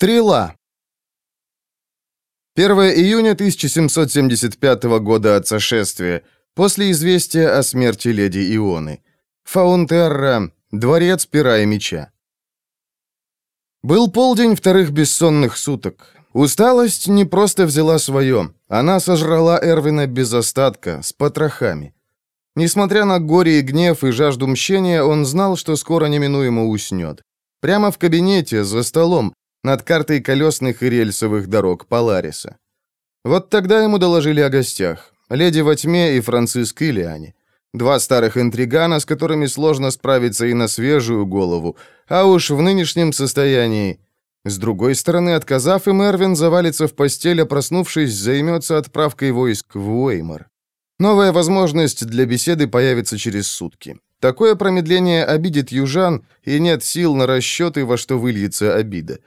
Стрела. 1 июня 1775 года от сошествия, после известия о смерти леди Ионы. Фаунтерра, дворец пера и меча. Был полдень вторых бессонных суток. Усталость не просто взяла свое, она сожрала Эрвина без остатка, с потрохами. Несмотря на горе и гнев и жажду мщения, он знал, что скоро неминуемо уснет. Прямо в кабинете, за столом, над картой колесных и рельсовых дорог Полариса. Вот тогда ему доложили о гостях. Леди во тьме и Франциск Ильяне. Два старых интригана, с которыми сложно справиться и на свежую голову, а уж в нынешнем состоянии. С другой стороны, отказав им, Эрвин завалится в постель, а проснувшись, займется отправкой войск в Уэймор. Новая возможность для беседы появится через сутки. Такое промедление обидит южан, и нет сил на расчеты, во что выльется обида.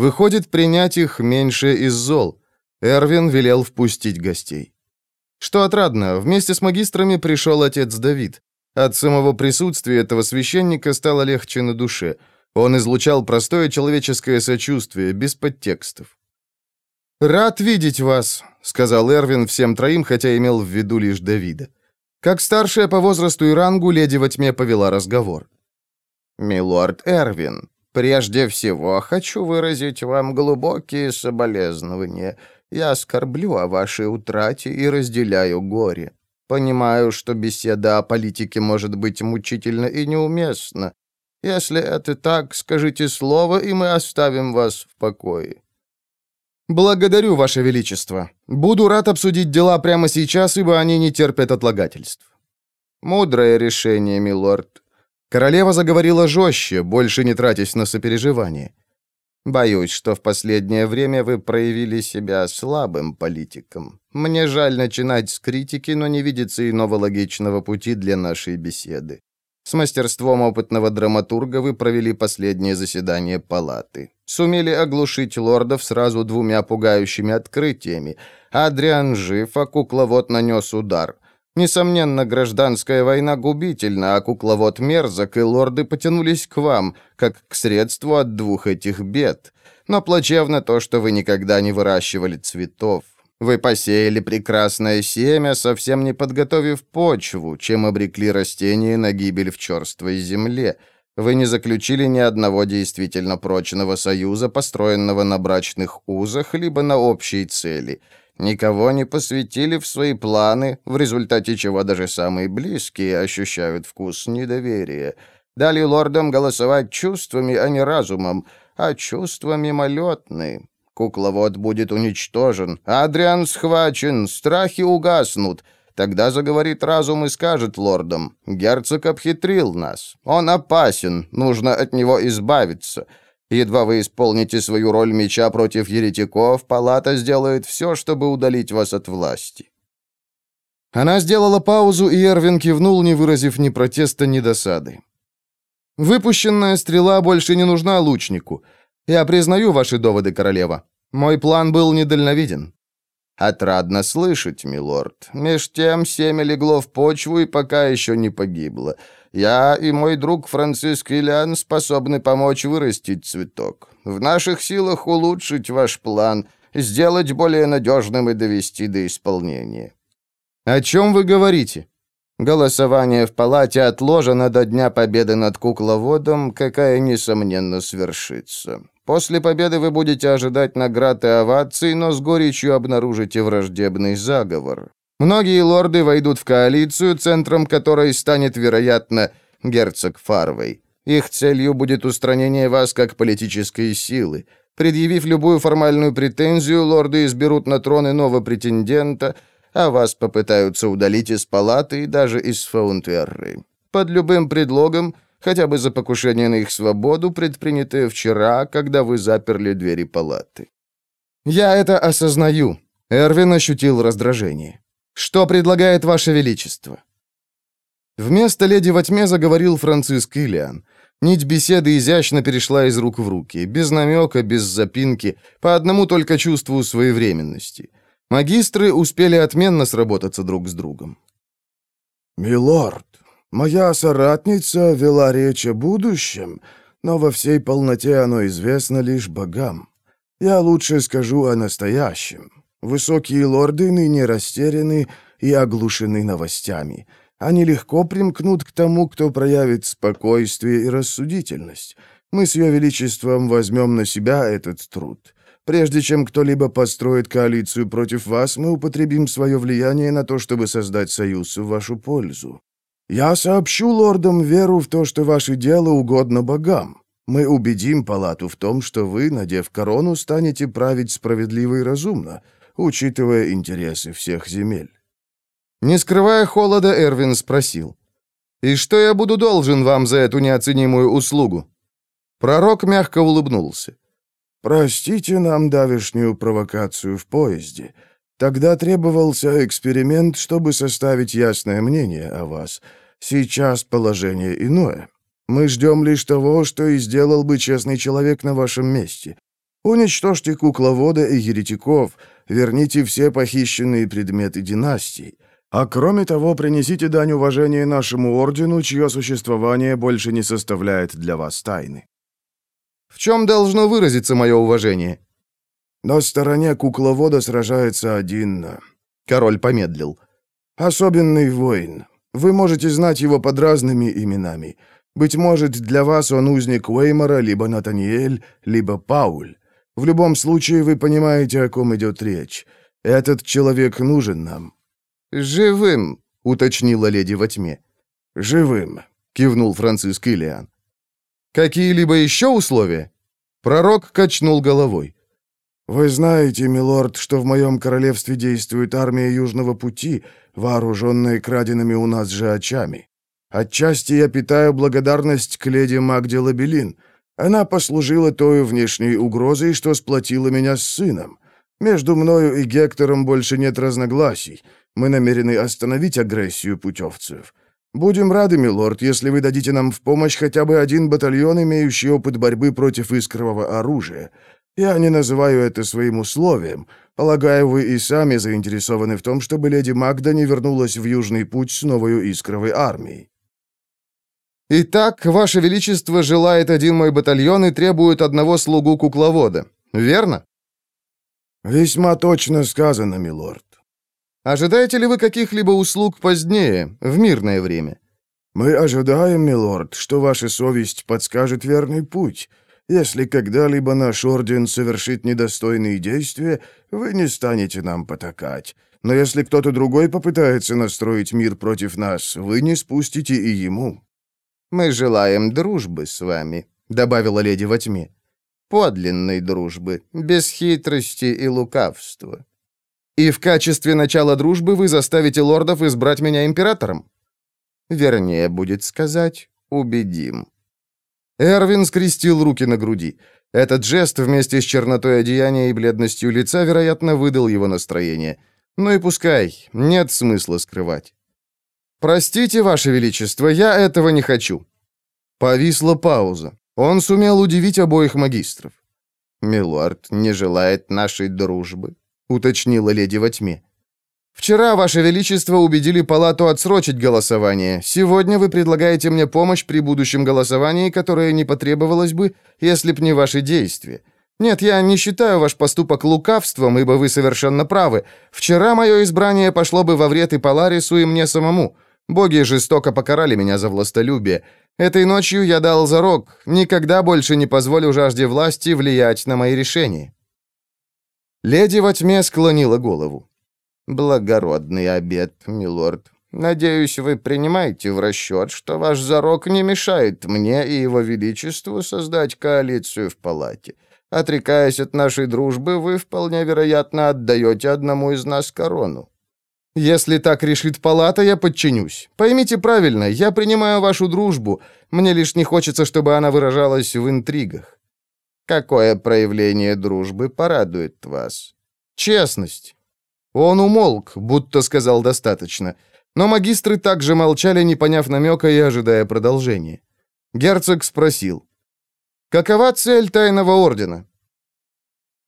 Выходит, принять их меньше из зол. Эрвин велел впустить гостей. Что отрадно, вместе с магистрами пришел отец Давид. От самого присутствия этого священника стало легче на душе. Он излучал простое человеческое сочувствие, без подтекстов. «Рад видеть вас», — сказал Эрвин всем троим, хотя имел в виду лишь Давида. Как старшая по возрасту и рангу, леди во тьме повела разговор. «Милорд Эрвин, Прежде всего, хочу выразить вам глубокие соболезнования. Я скорблю о вашей утрате и разделяю горе. Понимаю, что беседа о политике может быть мучительна и неуместна. Если это так, скажите слово, и мы оставим вас в покое». «Благодарю, Ваше Величество. Буду рад обсудить дела прямо сейчас, ибо они не терпят отлагательств». «Мудрое решение, милорд. Королева заговорила жестче, больше не тратясь на сопереживание. «Боюсь, что в последнее время вы проявили себя слабым политиком. Мне жаль начинать с критики, но не видится иного логичного пути для нашей беседы. С мастерством опытного драматурга вы провели последнее заседание палаты. Сумели оглушить лордов сразу двумя пугающими открытиями. Адриан жив, а кукловод нанес удар. Несомненно, гражданская война губительна, а кукловод мерзок, и лорды потянулись к вам, как к средству от двух этих бед. Но плачевно то, что вы никогда не выращивали цветов. Вы посеяли прекрасное семя, совсем не подготовив почву, чем обрекли растения на гибель в черствой земле. Вы не заключили ни одного действительно прочного союза, построенного на брачных узах, либо на общей цели – Никого не посвятили в свои планы, в результате чего даже самые близкие ощущают вкус недоверия. Дали лордам голосовать чувствами, а не разумом, а чувства мимолетны. Кукловод будет уничтожен, Адриан схвачен, страхи угаснут. Тогда заговорит разум и скажет лордам, «Герцог обхитрил нас. Он опасен, нужно от него избавиться». Едва вы исполните свою роль меча против еретиков, палата сделает все, чтобы удалить вас от власти». Она сделала паузу, и Эрвин кивнул, не выразив ни протеста, ни досады. «Выпущенная стрела больше не нужна лучнику. Я признаю ваши доводы, королева. Мой план был недальновиден». «Отрадно слышать, милорд. Меж тем семя легло в почву и пока еще не погибло. Я и мой друг Франциск Ильян способны помочь вырастить цветок. В наших силах улучшить ваш план, сделать более надежным и довести до исполнения». «О чем вы говорите?» Голосование в палате отложено до Дня Победы над кукловодом, какая, несомненно, свершится. После победы вы будете ожидать наград и оваций, но с горечью обнаружите враждебный заговор. Многие лорды войдут в коалицию, центром которой станет, вероятно, герцог Фарвей. Их целью будет устранение вас как политической силы. Предъявив любую формальную претензию, лорды изберут на трон иного претендента, а вас попытаются удалить из палаты и даже из Фаунтерры. Под любым предлогом, хотя бы за покушение на их свободу, предпринятое вчера, когда вы заперли двери палаты. «Я это осознаю», — Эрвин ощутил раздражение. Что предлагает Ваше Величество?» Вместо леди во тьме заговорил Франциск Ильян. Нить беседы изящно перешла из рук в руки, без намека, без запинки, по одному только чувству своевременности. Магистры успели отменно сработаться друг с другом. «Милорд, моя соратница вела речь о будущем, но во всей полноте оно известно лишь богам. Я лучше скажу о настоящем. Высокие лорды ныне растеряны и оглушены новостями. Они легко примкнут к тому, кто проявит спокойствие и рассудительность. Мы с Ее Величеством возьмем на себя этот труд. Прежде чем кто-либо построит коалицию против вас, мы употребим свое влияние на то, чтобы создать союз в вашу пользу. Я сообщу лордам веру в то, что ваше дело угодно богам. Мы убедим палату в том, что вы, надев корону, станете править справедливо и разумно, учитывая интересы всех земель. Не скрывая холода, Эрвин спросил. «И что я буду должен вам за эту неоценимую услугу?» Пророк мягко улыбнулся. «Простите нам давешнюю провокацию в поезде. Тогда требовался эксперимент, чтобы составить ясное мнение о вас. Сейчас положение иное. Мы ждем лишь того, что и сделал бы честный человек на вашем месте. Уничтожьте кукловода и еретиков, верните все похищенные предметы династий. А кроме того, принесите дань уважения нашему ордену, чье существование больше не составляет для вас тайны. В чем должно выразиться мое уважение? На стороне кукловода сражается один... Король помедлил. Особенный воин. Вы можете знать его под разными именами. Быть может, для вас он узник Уэймора, либо Натаниэль, либо Пауль. В любом случае, вы понимаете, о ком идет речь. Этот человек нужен нам. «Живым», — уточнила леди во тьме. «Живым», — кивнул Франциск Ильян. «Какие-либо еще условия?» Пророк качнул головой. «Вы знаете, милорд, что в моем королевстве действует армия Южного пути, вооруженная краденными у нас же очами. Отчасти я питаю благодарность к леди Магде Лабелин. Она послужила той внешней угрозой, что сплотила меня с сыном. Между мною и Гектором больше нет разногласий. Мы намерены остановить агрессию путевцев. Будем рады, милорд, если вы дадите нам в помощь хотя бы один батальон, имеющий опыт борьбы против искрового оружия. Я не называю это своим условием. Полагаю, вы и сами заинтересованы в том, чтобы леди Магда не вернулась в Южный путь с новой искровой армией. Итак, Ваше Величество желает один мой батальон и требует одного слугу кукловода. Верно? Весьма точно сказано, милорд. Ожидаете ли вы каких-либо услуг позднее, в мирное время? Мы ожидаем, милорд, что ваша совесть подскажет верный путь. Если когда-либо наш орден совершит недостойные действия, вы не станете нам потакать. Но если кто-то другой попытается настроить мир против нас, вы не спустите и ему». «Мы желаем дружбы с вами», — добавила леди во тьме. «Подлинной дружбы, без хитрости и лукавства». И в качестве начала дружбы вы заставите лордов избрать меня императором? Вернее, будет сказать, убедим. Эрвин скрестил руки на груди. Этот жест вместе с чернотой одеяния и бледностью лица, вероятно, выдал его настроение. Ну и пускай, нет смысла скрывать. «Простите, Ваше Величество, я этого не хочу». Повисла пауза. Он сумел удивить обоих магистров. «Милорд не желает нашей дружбы?» уточнила леди во тьме. «Вчера, Ваше Величество, убедили палату отсрочить голосование. Сегодня вы предлагаете мне помощь при будущем голосовании, которое не потребовалось бы, если б не ваши действия. Нет, я не считаю ваш поступок лукавством, ибо вы совершенно правы. Вчера мое избрание пошло бы во вред и Поларису, и мне самому. Боги жестоко покарали меня за властолюбие. Этой ночью я дал зарок, никогда больше не позволю жажде власти влиять на мои решения». Леди во тьме склонила голову. «Благородный обед, милорд. Надеюсь, вы принимаете в расчет, что ваш зарок не мешает мне и его величеству создать коалицию в палате. Отрекаясь от нашей дружбы, вы вполне вероятно отдаете одному из нас корону». «Если так решит палата, я подчинюсь. Поймите правильно, я принимаю вашу дружбу. Мне лишь не хочется, чтобы она выражалась в интригах». Какое проявление дружбы порадует вас? Честность. Он умолк, будто сказал достаточно. Но магистры также молчали, не поняв намека и ожидая продолжения. Герцог спросил. «Какова цель тайного ордена?»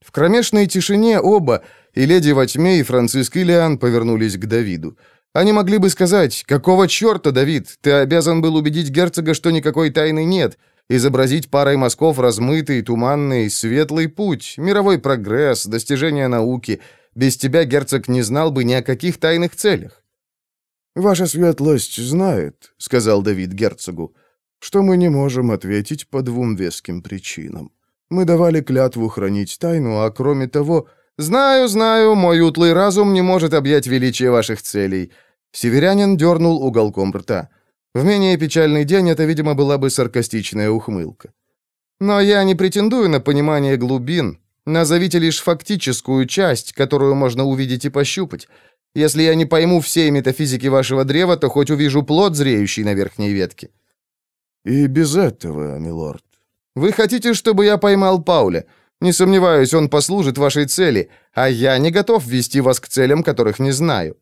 В кромешной тишине оба, и леди во тьме, и Франциск Ильян повернулись к Давиду. Они могли бы сказать, «Какого черта, Давид? Ты обязан был убедить герцога, что никакой тайны нет, изобразить парой мазков размытый, туманный, светлый путь, мировой прогресс, достижение науки. Без тебя герцог не знал бы ни о каких тайных целях. «Ваша светлость знает», — сказал Давид герцогу, «что мы не можем ответить по двум веским причинам. Мы давали клятву хранить тайну, а кроме того...» «Знаю, знаю, мой утлый разум не может объять величие ваших целей». Северянин дернул уголком рта. В менее печальный день это, видимо, была бы саркастичная ухмылка. «Но я не претендую на понимание глубин. Назовите лишь фактическую часть, которую можно увидеть и пощупать. Если я не пойму всей метафизики вашего древа, то хоть увижу плод, зреющий на верхней ветке». «И без этого, милорд». «Вы хотите, чтобы я поймал Пауля?» Не сомневаюсь, он послужит вашей цели, а я не готов вести вас к целям, которых не знаю».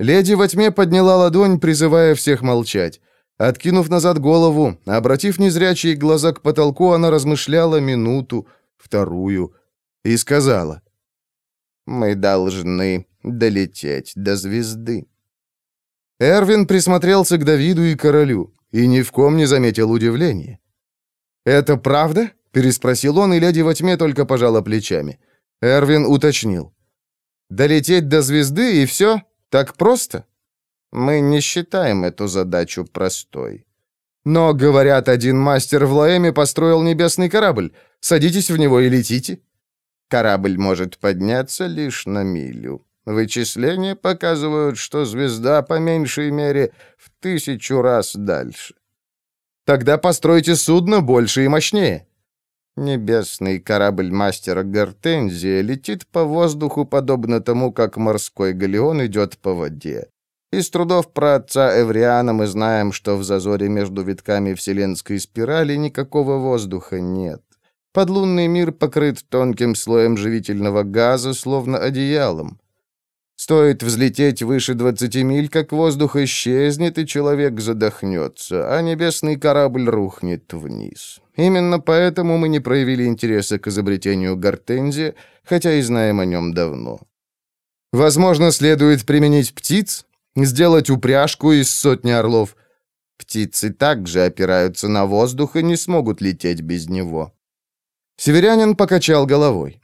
Леди во тьме подняла ладонь, призывая всех молчать. Откинув назад голову, обратив незрячие глаза к потолку, она размышляла минуту, вторую, и сказала. «Мы должны долететь до звезды». Эрвин присмотрелся к Давиду и королю и ни в ком не заметил удивления. «Это правда?» Переспросил он, и леди во тьме только пожала плечами. Эрвин уточнил. «Долететь до звезды, и все? Так просто?» «Мы не считаем эту задачу простой». «Но, говорят, один мастер в Лаэме построил небесный корабль. Садитесь в него и летите». «Корабль может подняться лишь на милю. Вычисления показывают, что звезда по меньшей мере в тысячу раз дальше». «Тогда постройте судно больше и мощнее». Небесный корабль мастера Гортензия летит по воздуху, подобно тому, как морской галеон идет по воде. Из трудов про отца Эвриана мы знаем, что в зазоре между витками вселенской спирали никакого воздуха нет. Подлунный мир покрыт тонким слоем живительного газа, словно одеялом. Стоит взлететь выше 20 миль, как воздух исчезнет, и человек задохнется, а небесный корабль рухнет вниз. Именно поэтому мы не проявили интереса к изобретению гортензия, хотя и знаем о нем давно. Возможно, следует применить птиц, сделать упряжку из сотни орлов. Птицы также опираются на воздух и не смогут лететь без него. Северянин покачал головой.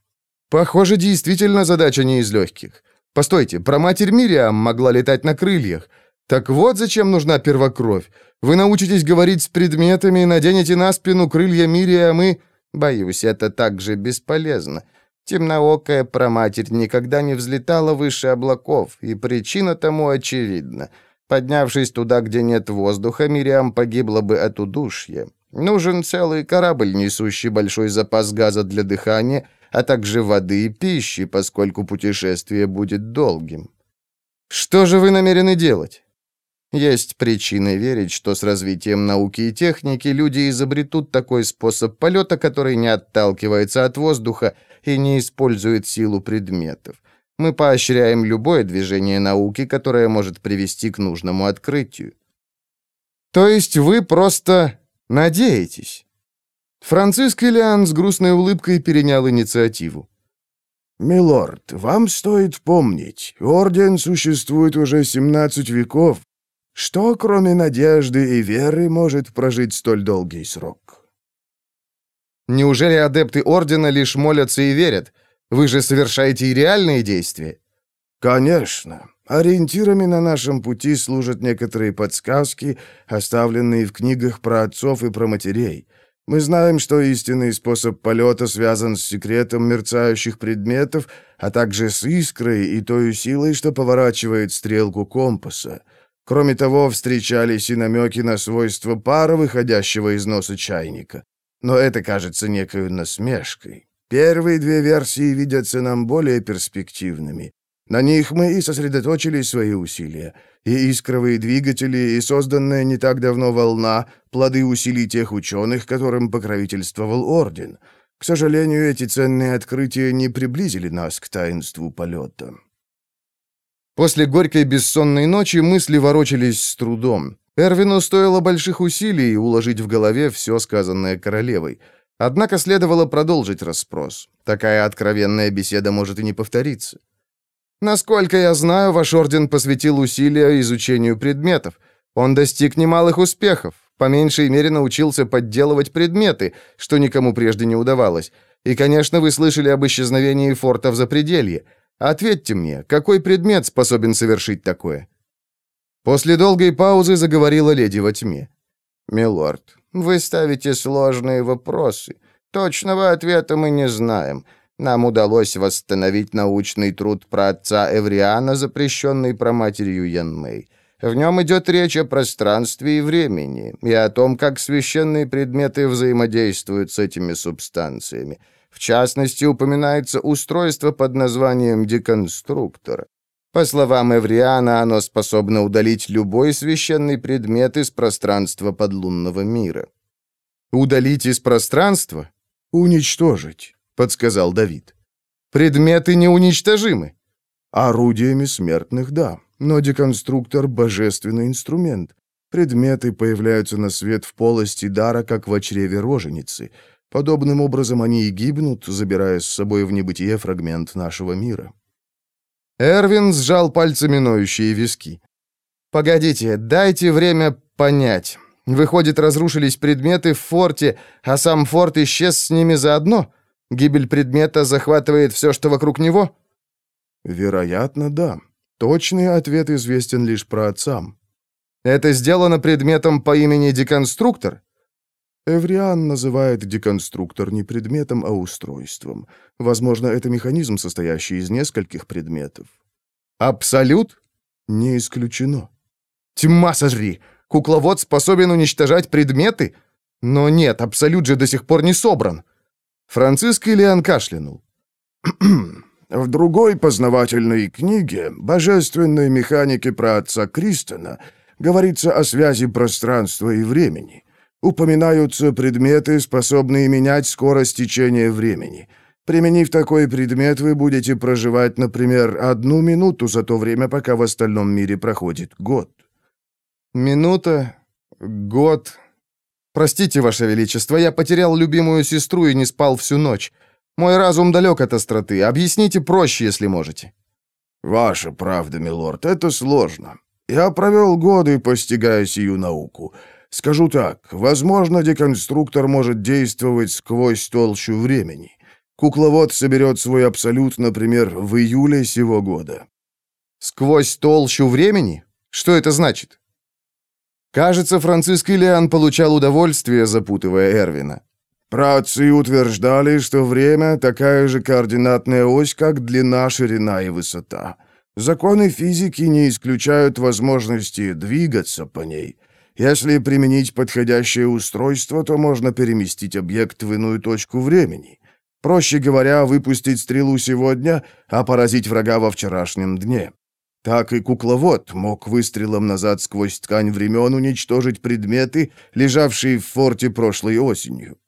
Похоже, действительно задача не из легких. Постойте, про матерь Мириам могла летать на крыльях. Так вот зачем нужна первокровь. Вы научитесь говорить с предметами, наденете на спину крылья Мириам и... Боюсь, это также бесполезно. Темноокая проматерь никогда не взлетала выше облаков, и причина тому очевидна. Поднявшись туда, где нет воздуха, Мириам погибла бы от удушья. Нужен целый корабль, несущий большой запас газа для дыхания, а также воды и пищи, поскольку путешествие будет долгим. Что же вы намерены делать? Есть причины верить, что с развитием науки и техники люди изобретут такой способ полета, который не отталкивается от воздуха и не использует силу предметов. Мы поощряем любое движение науки, которое может привести к нужному открытию. То есть вы просто надеетесь? Франциск Ильян с грустной улыбкой перенял инициативу. «Милорд, вам стоит помнить, орден существует уже 17 веков. Что, кроме надежды и веры, может прожить столь долгий срок?» «Неужели адепты ордена лишь молятся и верят? Вы же совершаете и реальные действия?» «Конечно. Ориентирами на нашем пути служат некоторые подсказки, оставленные в книгах про отцов и про матерей». Мы знаем, что истинный способ полета связан с секретом мерцающих предметов, а также с искрой и той силой, что поворачивает стрелку компаса. Кроме того, встречались и намеки на свойства пара, выходящего из носа чайника. Но это кажется некой насмешкой. Первые две версии видятся нам более перспективными. На них мы и сосредоточили свои усилия. И искровые двигатели, и созданная не так давно волна — плоды усилий тех ученых, которым покровительствовал Орден. К сожалению, эти ценные открытия не приблизили нас к таинству полета. После горькой бессонной ночи мысли ворочались с трудом. Эрвину стоило больших усилий уложить в голове все сказанное королевой. Однако следовало продолжить расспрос. Такая откровенная беседа может и не повториться. Насколько я знаю, ваш орден посвятил усилия изучению предметов. Он достиг немалых успехов. По меньшей мере научился подделывать предметы, что никому прежде не удавалось. И, конечно, вы слышали об исчезновении форта в Запределье. Ответьте мне, какой предмет способен совершить такое?» После долгой паузы заговорила леди во тьме. «Милорд, вы ставите сложные вопросы. Точного ответа мы не знаем. Нам удалось восстановить научный труд про отца Эвриана, запрещенный про матерью Янмэй. В нем идет речь о пространстве и времени, и о том, как священные предметы взаимодействуют с этими субстанциями. В частности, упоминается устройство под названием деконструктор. По словам Эвриана, оно способно удалить любой священный предмет из пространства подлунного мира. «Удалить из пространства?» «Уничтожить», — подсказал Давид. «Предметы неуничтожимы». «Орудиями смертных, да, но деконструктор — божественный инструмент. Предметы появляются на свет в полости дара, как в чреве роженицы. Подобным образом они и гибнут, забирая с собой в небытие фрагмент нашего мира». Эрвин сжал пальцами ноющие виски. «Погодите, дайте время понять. Выходит, разрушились предметы в форте, а сам форт исчез с ними заодно? Гибель предмета захватывает все, что вокруг него?» «Вероятно, да. Точный ответ известен лишь про отцам». «Это сделано предметом по имени Деконструктор?» Эвриан называет деконструктор не предметом, а устройством. Возможно, это механизм, состоящий из нескольких предметов. Абсолют? Не исключено. Тьма сожри! Кукловод способен уничтожать предметы? Но нет, абсолют же до сих пор не собран. Франциск Ильян кашлянул. В другой познавательной книге «Божественной механики про отца Кристона» говорится о связи пространства и времени. Упоминаются предметы, способные менять скорость течения времени. Применив такой предмет, вы будете проживать, например, одну минуту за то время, пока в остальном мире проходит год. Минута, год. Простите, Ваше Величество, я потерял любимую сестру и не спал всю ночь. Мой разум далек от остроты. Объясните проще, если можете. Ваша правда, милорд, это сложно. Я провел годы, постигая сию науку. Скажу так, возможно, деконструктор может действовать сквозь толщу времени. Кукловод соберет свой абсолют, например, в июле сего года. Сквозь толщу времени? Что это значит? Кажется, Франциск Ильян получал удовольствие, запутывая Эрвина. Праотцы утверждали, что время — такая же координатная ось, как длина, ширина и высота. Законы физики не исключают возможности двигаться по ней — если применить подходящее устройство, то можно переместить объект в иную точку времени. Проще говоря, выпустить стрелу сегодня, а поразить врага во вчерашнем дне. Так и кукловод мог выстрелом назад сквозь ткань времен уничтожить предметы, лежавшие в форте прошлой осенью.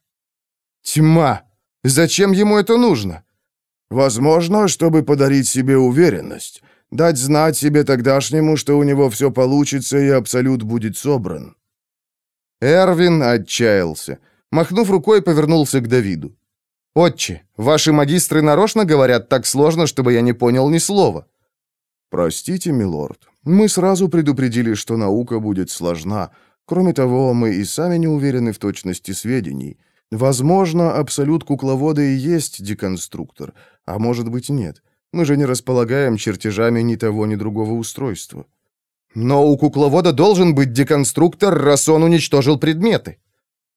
Тьма! Зачем ему это нужно? Возможно, чтобы подарить себе уверенность. Дать знать себе тогдашнему, что у него все получится и Абсолют будет собран». Эрвин отчаялся. Махнув рукой, повернулся к Давиду. «Отче, ваши магистры нарочно говорят так сложно, чтобы я не понял ни слова». «Простите, милорд, мы сразу предупредили, что наука будет сложна. Кроме того, мы и сами не уверены в точности сведений. Возможно, абсолют кукловода и есть деконструктор, а может быть нет. Мы же не располагаем чертежами ни того, ни другого устройства. Но у кукловода должен быть деконструктор, раз он уничтожил предметы.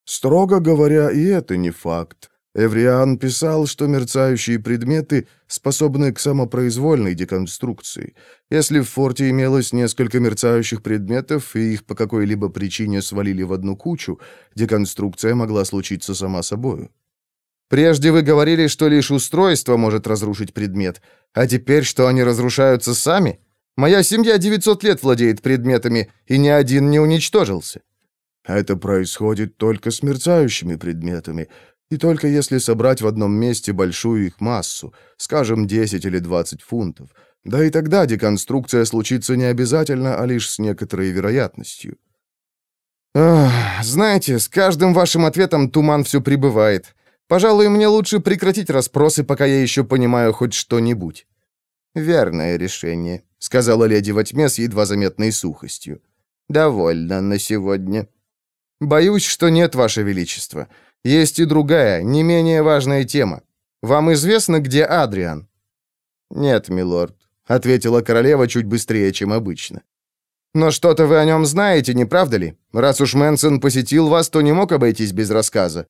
Строго говоря, и это не факт. Эвриан писал, что мерцающие предметы способны к самопроизвольной деконструкции. Если в форте имелось несколько мерцающих предметов, и их по какой-либо причине свалили в одну кучу, деконструкция могла случиться сама собою. Прежде вы говорили, что лишь устройство может разрушить предмет, а теперь, что они разрушаются сами? Моя семья 900 лет владеет предметами, и ни один не уничтожился». «Это происходит только с мерцающими предметами, и только если собрать в одном месте большую их массу, скажем, 10 или 20 фунтов. Да и тогда деконструкция случится не обязательно, а лишь с некоторой вероятностью». Ах, знаете, с каждым вашим ответом туман все прибывает. Пожалуй, мне лучше прекратить расспросы, пока я еще понимаю хоть что-нибудь». «Верное решение», — сказала леди во тьме с едва заметной сухостью. «Довольно на сегодня». «Боюсь, что нет, Ваше Величество. Есть и другая, не менее важная тема. Вам известно, где Адриан?» «Нет, милорд», — ответила королева чуть быстрее, чем обычно. «Но что-то вы о нем знаете, не правда ли? Раз уж Мэнсон посетил вас, то не мог обойтись без рассказа».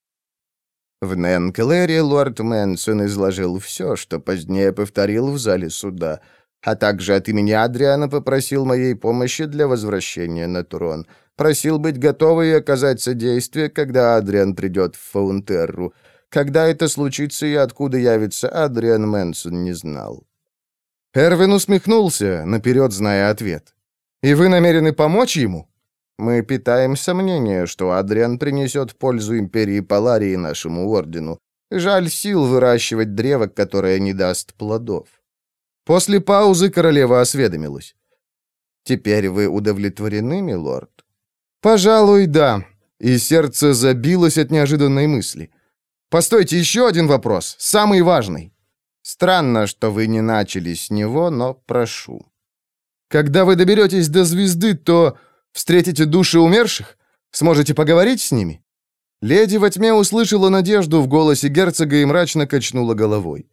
В Ненклэре лорд Мэнсон изложил все, что позднее повторил в зале суда, а также от имени Адриана попросил моей помощи для возвращения на трон. Просил быть готовой оказать содействие, когда Адриан придет в Фаунтерру. Когда это случится и откуда явится Адриан, Мэнсон не знал. Эрвин усмехнулся, наперед зная ответ. «И вы намерены помочь ему?» Мы питаем сомнение, что Адриан принесет пользу Империи Паларии нашему ордену. Жаль сил выращивать древо, которое не даст плодов. После паузы королева осведомилась. «Теперь вы удовлетворены, милорд?» «Пожалуй, да». И сердце забилось от неожиданной мысли. «Постойте, еще один вопрос, самый важный». «Странно, что вы не начали с него, но прошу». «Когда вы доберетесь до звезды, то Встретите души умерших? Сможете поговорить с ними?» Леди во тьме услышала надежду в голосе герцога и мрачно качнула головой.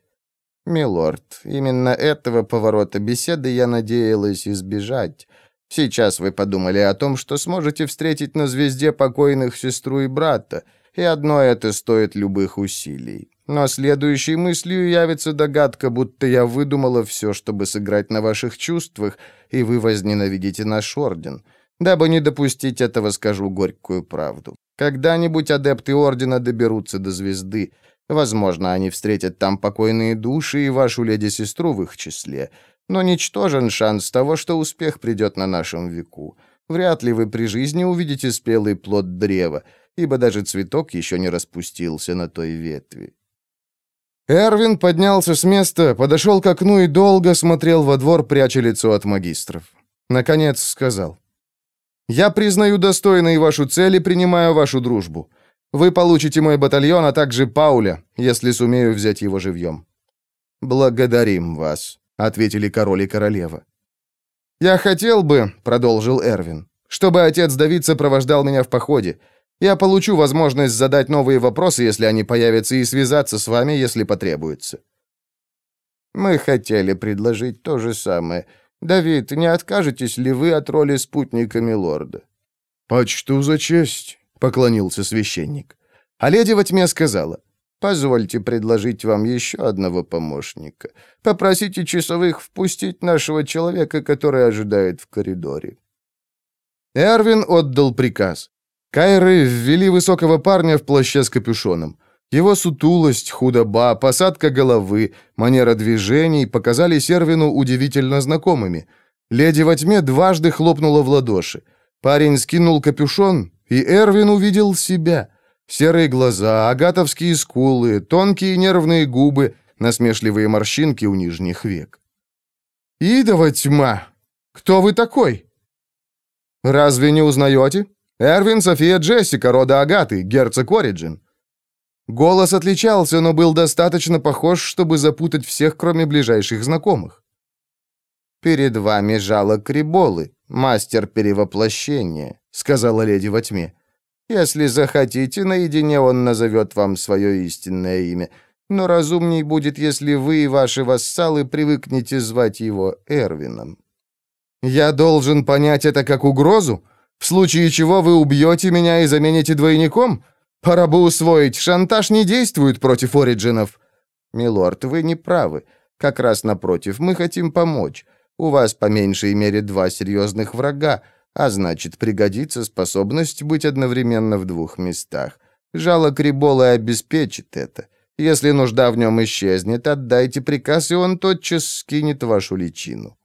«Милорд, именно этого поворота беседы я надеялась избежать. Сейчас вы подумали о том, что сможете встретить на звезде покойных сестру и брата, и одно это стоит любых усилий. Но следующей мыслью явится догадка, будто я выдумала все, чтобы сыграть на ваших чувствах, и вы возненавидите наш орден». Дабы не допустить этого, скажу горькую правду. Когда-нибудь адепты Ордена доберутся до звезды. Возможно, они встретят там покойные души и вашу леди-сестру в их числе. Но ничтожен шанс того, что успех придет на нашем веку. Вряд ли вы при жизни увидите спелый плод древа, ибо даже цветок еще не распустился на той ветви. Эрвин поднялся с места, подошел к окну и долго смотрел во двор, пряча лицо от магистров. Наконец сказал. Я признаю достойной вашу цель и принимаю вашу дружбу. Вы получите мой батальон, а также Пауля, если сумею взять его живьем». «Благодарим вас», — ответили король и королева. «Я хотел бы», — продолжил Эрвин, «чтобы отец Давид сопровождал меня в походе. Я получу возможность задать новые вопросы, если они появятся, и связаться с вами, если потребуется». «Мы хотели предложить то же самое. «Давид, не откажетесь ли вы от роли спутника милорда?» «Почту за честь», — поклонился священник. А леди во тьме сказала, «Позвольте предложить вам еще одного помощника. Попросите часовых впустить нашего человека, который ожидает в коридоре». Эрвин отдал приказ. Кайры ввели высокого парня в плаще с капюшоном. Его сутулость, худоба, посадка головы, манера движений показали Сервину удивительно знакомыми. Леди во тьме дважды хлопнула в ладоши. Парень скинул капюшон, и Эрвин увидел себя. Серые глаза, агатовские скулы, тонкие нервные губы, насмешливые морщинки у нижних век. «Идова тьма! Кто вы такой?» «Разве не узнаете? Эрвин София Джессика, рода Агаты, герцог Ориджин». Голос отличался, но был достаточно похож, чтобы запутать всех, кроме ближайших знакомых. «Перед вами жало Криболы, мастер перевоплощения», — сказала леди во тьме. «Если захотите, наедине он назовет вам свое истинное имя, но разумней будет, если вы и ваши вассалы привыкнете звать его Эрвином». «Я должен понять это как угрозу? В случае чего вы убьете меня и замените двойником? Пора бы усвоить, шантаж не действует против Ориджинов. Милорд, вы не правы. Как раз напротив, мы хотим помочь. У вас по меньшей мере два серьезных врага, а значит, пригодится способность быть одновременно в двух местах. Жало Крибола обеспечит это. Если нужда в нем исчезнет, отдайте приказ, и он тотчас скинет вашу личину».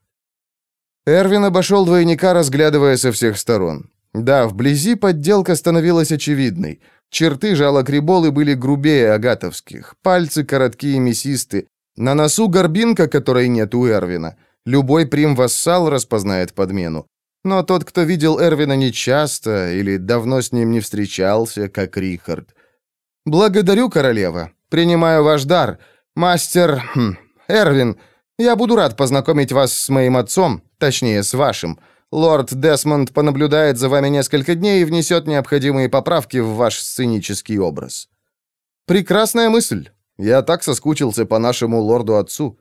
Эрвин обошел двойника, разглядывая со всех сторон. Да, вблизи подделка становилась очевидной — Черты жала криболы были грубее агатовских, пальцы короткие и мясисты, на носу горбинка, которой нет у Эрвина. Любой прим-вассал распознает подмену. Но тот, кто видел Эрвина нечасто или давно с ним не встречался, как Рихард. «Благодарю, королева. Принимаю ваш дар. Мастер... Хм, Эрвин, я буду рад познакомить вас с моим отцом, точнее, с вашим. Лорд Десмонд понаблюдает за вами несколько дней и внесет необходимые поправки в ваш сценический образ». «Прекрасная мысль. Я так соскучился по нашему лорду-отцу.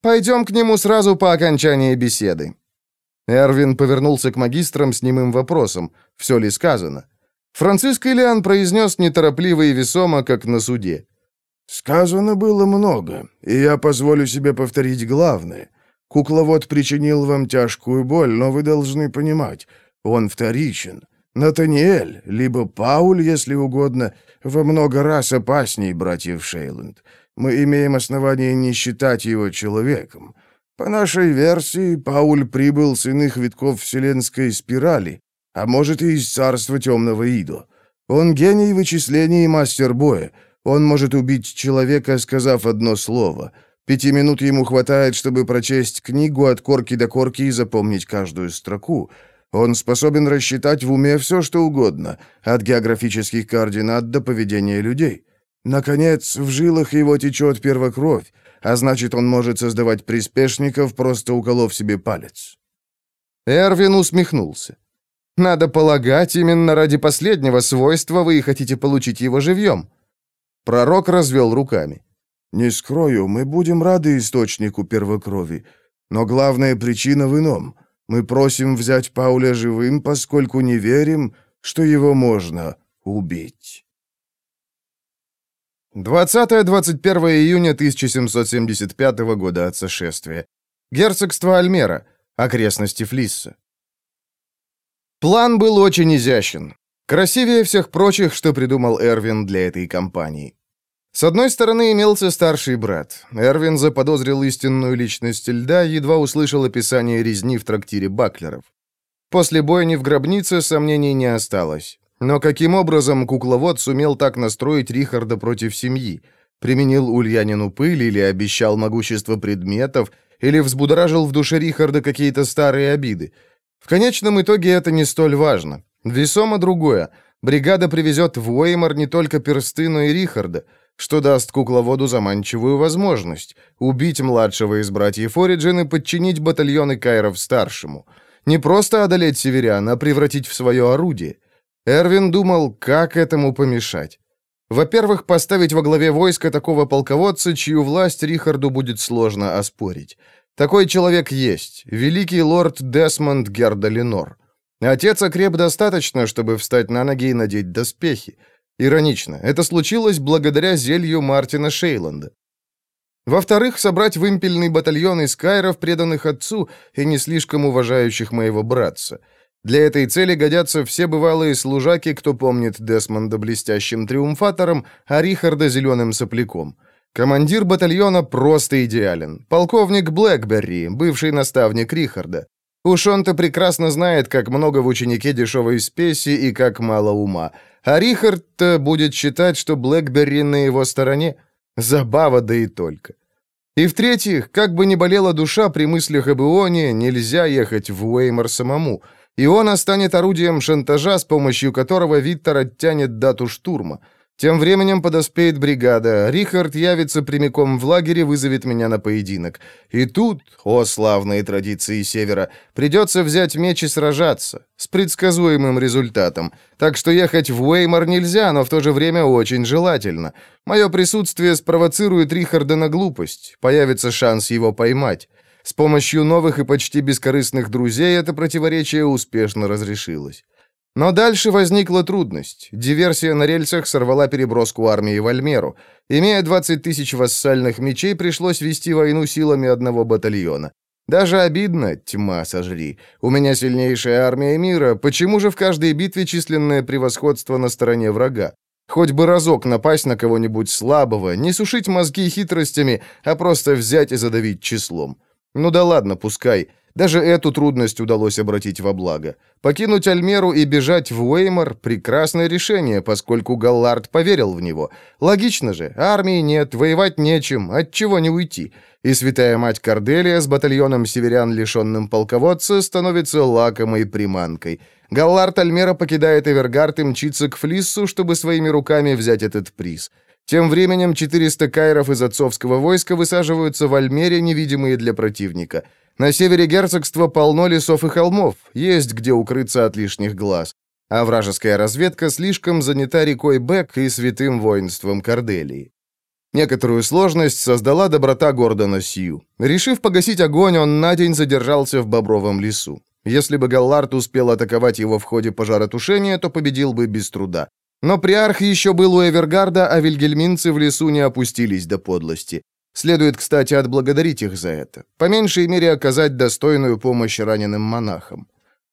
Пойдем к нему сразу по окончании беседы». Эрвин повернулся к магистрам с немым вопросом, все ли сказано. Франциск Ильян произнес неторопливо и весомо, как на суде. «Сказано было много, и я позволю себе повторить главное. Кукловод причинил вам тяжкую боль, но вы должны понимать, он вторичен. Натаниэль, либо Пауль, если угодно, во много раз опасней братьев Шейланд. Мы имеем основание не считать его человеком. По нашей версии, Пауль прибыл с иных витков вселенской спирали, а может и из царства темного Идо. Он гений вычислений и мастер боя, он может убить человека, сказав одно слово. Пяти минут ему хватает, чтобы прочесть книгу от корки до корки и запомнить каждую строку. Он способен рассчитать в уме все, что угодно, от географических координат до поведения людей. Наконец, в жилах его течет первокровь, а значит, он может создавать приспешников, просто уколов себе палец. Эрвин усмехнулся. «Надо полагать, именно ради последнего свойства вы и хотите получить его живьем. Пророк развел руками. «Не скрою, мы будем рады источнику первокрови, но главная причина в ином. Мы просим взять Пауля живым, поскольку не верим, что его можно убить». 20-21 июня 1775 года от сошествия. Герцогство Альмера, окрестности Флисса. План был очень изящен. Красивее всех прочих, что придумал Эрвин для этой компании. С одной стороны имелся старший брат. Эрвин заподозрил истинную личность льда, едва услышал описание резни в трактире Баклеров. После бойни в гробнице сомнений не осталось. Но каким образом кукловод сумел так настроить Рихарда против семьи? Применил Ульянину пыль или обещал могущество предметов, или взбудоражил в душе Рихарда какие-то старые обиды? В конечном итоге это не столь важно. Весомо другое. Бригада привезет в Уэймор не только персты, но и Рихарда, что даст кукловоду заманчивую возможность убить младшего из братьев Ориджин и подчинить батальоны Кайров старшему. Не просто одолеть северян, а превратить в свое орудие. Эрвин думал, как этому помешать. Во-первых, поставить во главе войска такого полководца, чью власть Рихарду будет сложно оспорить. Такой человек есть, великий лорд Десмонд Герда Отец окреп достаточно, чтобы встать на ноги и надеть доспехи. Иронично, это случилось благодаря зелью Мартина Шейланда. Во-вторых, собрать вымпельный батальон из кайров, преданных отцу и не слишком уважающих моего братца. Для этой цели годятся все бывалые служаки, кто помнит Десмонда блестящим триумфатором, а Рихарда зеленым сопляком. Командир батальона просто идеален. Полковник Блэкберри, бывший наставник Рихарда. Уж он-то прекрасно знает, как много в ученике дешевой спеси и как мало ума. А Рихард-то будет считать, что Блэкберри на его стороне. Забава, да и только. И в-третьих, как бы ни болела душа при мыслях об Ионе, нельзя ехать в Уэймор самому. И он станет орудием шантажа, с помощью которого Виттер оттянет дату штурма. Тем временем подоспеет бригада. Рихард явится прямиком в лагере, вызовет меня на поединок. И тут, о славные традиции Севера, придется взять меч и сражаться. С предсказуемым результатом. Так что ехать в Уэймор нельзя, но в то же время очень желательно. Мое присутствие спровоцирует Рихарда на глупость. Появится шанс его поймать. С помощью новых и почти бескорыстных друзей это противоречие успешно разрешилось. Но дальше возникла трудность. Диверсия на рельсах сорвала переброску армии в Альмеру. Имея 20 тысяч вассальных мечей, пришлось вести войну силами одного батальона. Даже обидно, тьма сожри. У меня сильнейшая армия мира, почему же в каждой битве численное превосходство на стороне врага? Хоть бы разок напасть на кого-нибудь слабого, не сушить мозги хитростями, а просто взять и задавить числом. Ну да ладно, пускай. Даже эту трудность удалось обратить во благо. Покинуть Альмеру и бежать в Уэймор – прекрасное решение, поскольку Галлард поверил в него. Логично же, армии нет, воевать нечем, от чего не уйти. И святая мать Корделия с батальоном северян, лишенным полководца, становится лакомой приманкой. Галлард Альмера покидает Эвергард и мчится к Флиссу, чтобы своими руками взять этот приз. Тем временем 400 кайров из отцовского войска высаживаются в Альмере, невидимые для противника. На севере герцогства полно лесов и холмов, есть где укрыться от лишних глаз. А вражеская разведка слишком занята рекой Бек и святым воинством Корделии. Некоторую сложность создала доброта Гордона Сью. Решив погасить огонь, он на день задержался в Бобровом лесу. Если бы Галлард успел атаковать его в ходе пожаротушения, то победил бы без труда. Но приарх еще был у Эвергарда, а вильгельминцы в лесу не опустились до подлости. Следует, кстати, отблагодарить их за это. По меньшей мере, оказать достойную помощь раненым монахам.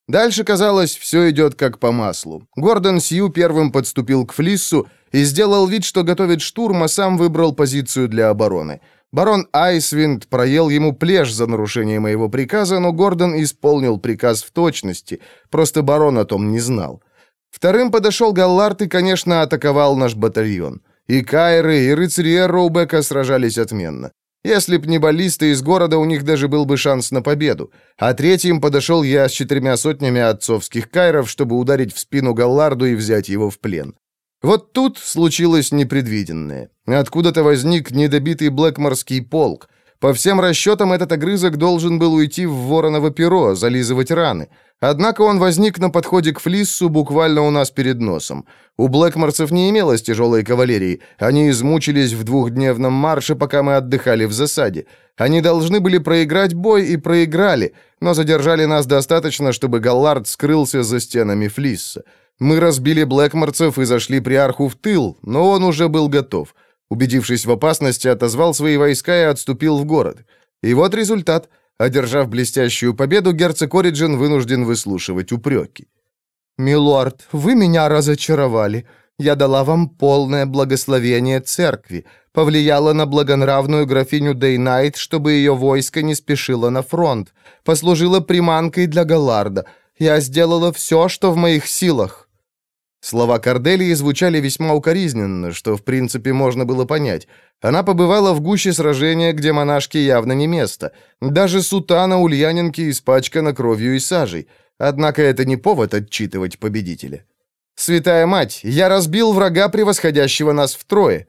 Дальше, казалось, все идет как по маслу. Гордон Сью первым подступил к Флиссу и сделал вид, что готовит штурм, а сам выбрал позицию для обороны. Барон Айсвинд проел ему плешь за нарушение моего приказа, но Гордон исполнил приказ в точности, просто барон о том не знал. Вторым подошел Галлард и, конечно, атаковал наш батальон. И Кайры, и рыцари Эрроубека сражались отменно. Если б не баллисты из города, у них даже был бы шанс на победу. А третьим подошел я с четырьмя сотнями отцовских кайров, чтобы ударить в спину Галларду и взять его в плен. Вот тут случилось непредвиденное. Откуда-то возник недобитый Блэкморский полк. По всем расчетам, этот огрызок должен был уйти в вороново перо, зализывать раны. Однако он возник на подходе к Флиссу буквально у нас перед носом. У блэкморцев не имелось тяжелой кавалерии. Они измучились в двухдневном марше, пока мы отдыхали в засаде. Они должны были проиграть бой и проиграли, но задержали нас достаточно, чтобы Галлард скрылся за стенами Флисса. Мы разбили блэкморцев и зашли приарху в тыл, но он уже был готов. Убедившись в опасности, отозвал свои войска и отступил в город. И вот результат — Одержав блестящую победу, герцог Ориджин вынужден выслушивать упреки. «Милорд, вы меня разочаровали. Я дала вам полное благословение церкви, повлияла на благонравную графиню Дейнайт, чтобы ее войско не спешило на фронт, послужила приманкой для Галарда. Я сделала все, что в моих силах. Слова Корделии звучали весьма укоризненно, что, в принципе, можно было понять. Она побывала в гуще сражения, где монашке явно не место. Даже сутана Ульяненки испачкана кровью и сажей. Однако это не повод отчитывать победителя. «Святая мать, я разбил врага, превосходящего нас втрое».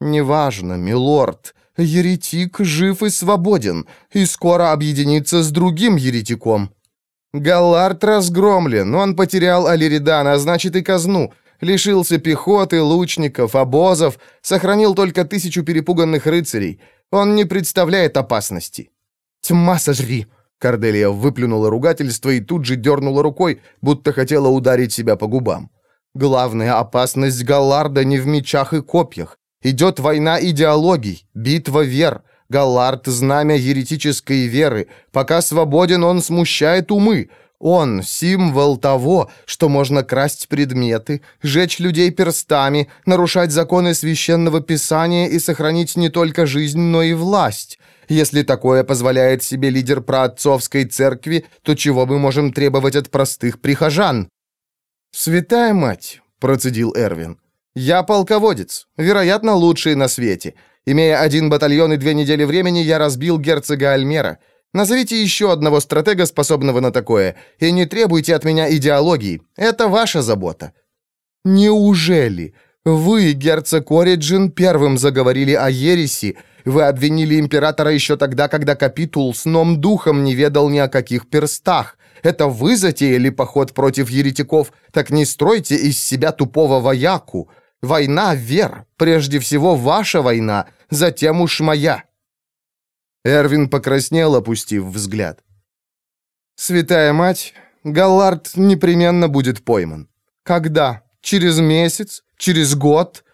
«Неважно, милорд. Еретик жив и свободен, и скоро объединится с другим еретиком». Галлард разгромлен, он потерял Алиридана, а значит и казну. Лишился пехоты, лучников, обозов, сохранил только тысячу перепуганных рыцарей. Он не представляет опасности. «Тьма сожри!» Корделия выплюнула ругательство и тут же дернула рукой, будто хотела ударить себя по губам. «Главная опасность Галларда не в мечах и копьях. Идет война идеологий, битва вер». Галлард — знамя еретической веры. Пока свободен, он смущает умы. Он — символ того, что можно красть предметы, жечь людей перстами, нарушать законы священного писания и сохранить не только жизнь, но и власть. Если такое позволяет себе лидер праотцовской церкви, то чего мы можем требовать от простых прихожан? «Святая мать», — процедил Эрвин, — «я полководец, вероятно, лучший на свете». Имея один батальон и две недели времени, я разбил герцога Альмера. Назовите еще одного стратега, способного на такое, и не требуйте от меня идеологии. Это ваша забота». «Неужели? Вы, герцог Ориджин, первым заговорили о ереси. Вы обвинили императора еще тогда, когда Капитул сном духом не ведал ни о каких перстах. Это вы затеяли поход против еретиков, так не стройте из себя тупого вояку. Война, Вер, прежде всего ваша война, затем уж моя». Эрвин покраснел, опустив взгляд. «Святая мать, Галлард непременно будет пойман. Когда? Через месяц? Через год?»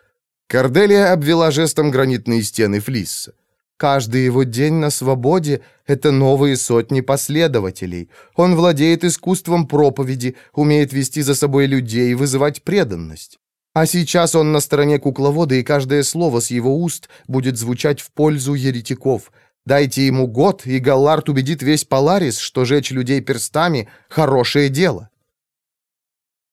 Корделия обвела жестом гранитные стены Флисса. Каждый его день на свободе — это новые сотни последователей. Он владеет искусством проповеди, умеет вести за собой людей, вызывать преданность. А сейчас он на стороне кукловода, и каждое слово с его уст будет звучать в пользу еретиков. Дайте ему год, и Галлард убедит весь Поларис, что жечь людей перстами — хорошее дело.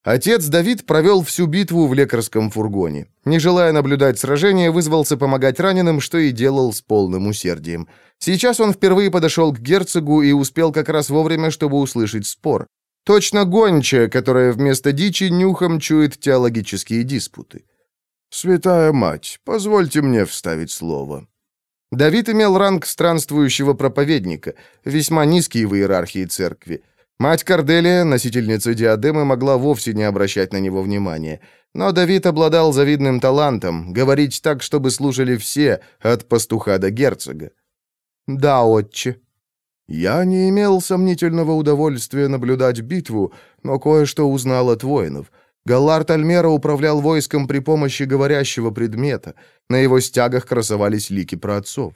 Отец Давид провел всю битву в лекарском фургоне. Не желая наблюдать сражение, вызвался помогать раненым, что и делал с полным усердием. Сейчас он впервые подошел к герцогу и успел как раз вовремя, чтобы услышать спор. Точно гончая, которая вместо дичи нюхом чует теологические диспуты. «Святая мать, позвольте мне вставить слово». Давид имел ранг странствующего проповедника, весьма низкий в иерархии церкви. Мать Корделия, носительница диадемы, могла вовсе не обращать на него внимания. Но Давид обладал завидным талантом говорить так, чтобы слушали все, от пастуха до герцога. «Да, отче». «Я не имел сомнительного удовольствия наблюдать битву, но кое-что узнал от воинов. Галлард Альмера управлял войском при помощи говорящего предмета. На его стягах красовались лики праотцов.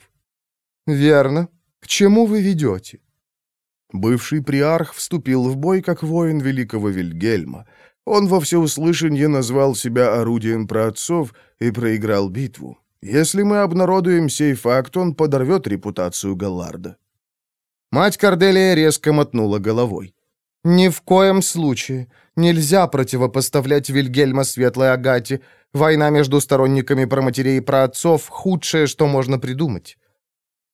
«Верно. К чему вы ведете?» Бывший приарх вступил в бой как воин великого Вильгельма. Он во всеуслышание назвал себя орудием праотцов и проиграл битву. Если мы обнародуем сей факт, он подорвет репутацию Галларда. Мать Корделия резко мотнула головой. «Ни в коем случае. Нельзя противопоставлять Вильгельма Светлой Агате. Война между сторонниками проматерей и праотцов — худшее, что можно придумать».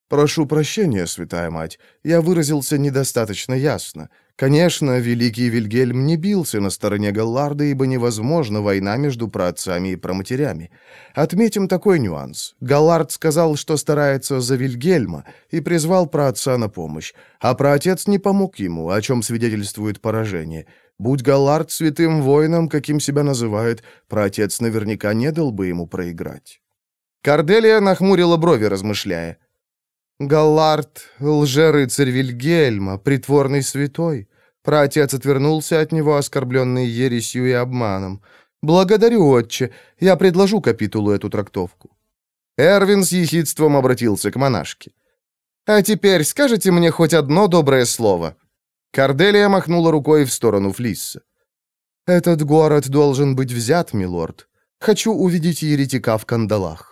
«Прошу прощения, святая мать, я выразился недостаточно ясно. Конечно, великий Вильгельм не бился на стороне Галларда, ибо невозможна война между праотцами и проматерями. Отметим такой нюанс. Галлард сказал, что старается за Вильгельма, и призвал праотца на помощь, а праотец не помог ему, о чем свидетельствует поражение. Будь Галлард святым воином, каким себя называет, праотец наверняка не дал бы ему проиграть. Корделия нахмурила брови, размышляя. Галлард — лжерыцарь Вильгельма, притворный святой. Праотец отвернулся от него, оскорбленный ересью и обманом. «Благодарю, отче. Я предложу капитулу эту трактовку». Эрвин с ехидством обратился к монашке. «А теперь скажите мне хоть одно доброе слово». Корделия махнула рукой в сторону Флисса. «Этот город должен быть взят, милорд. Хочу увидеть еретика в кандалах».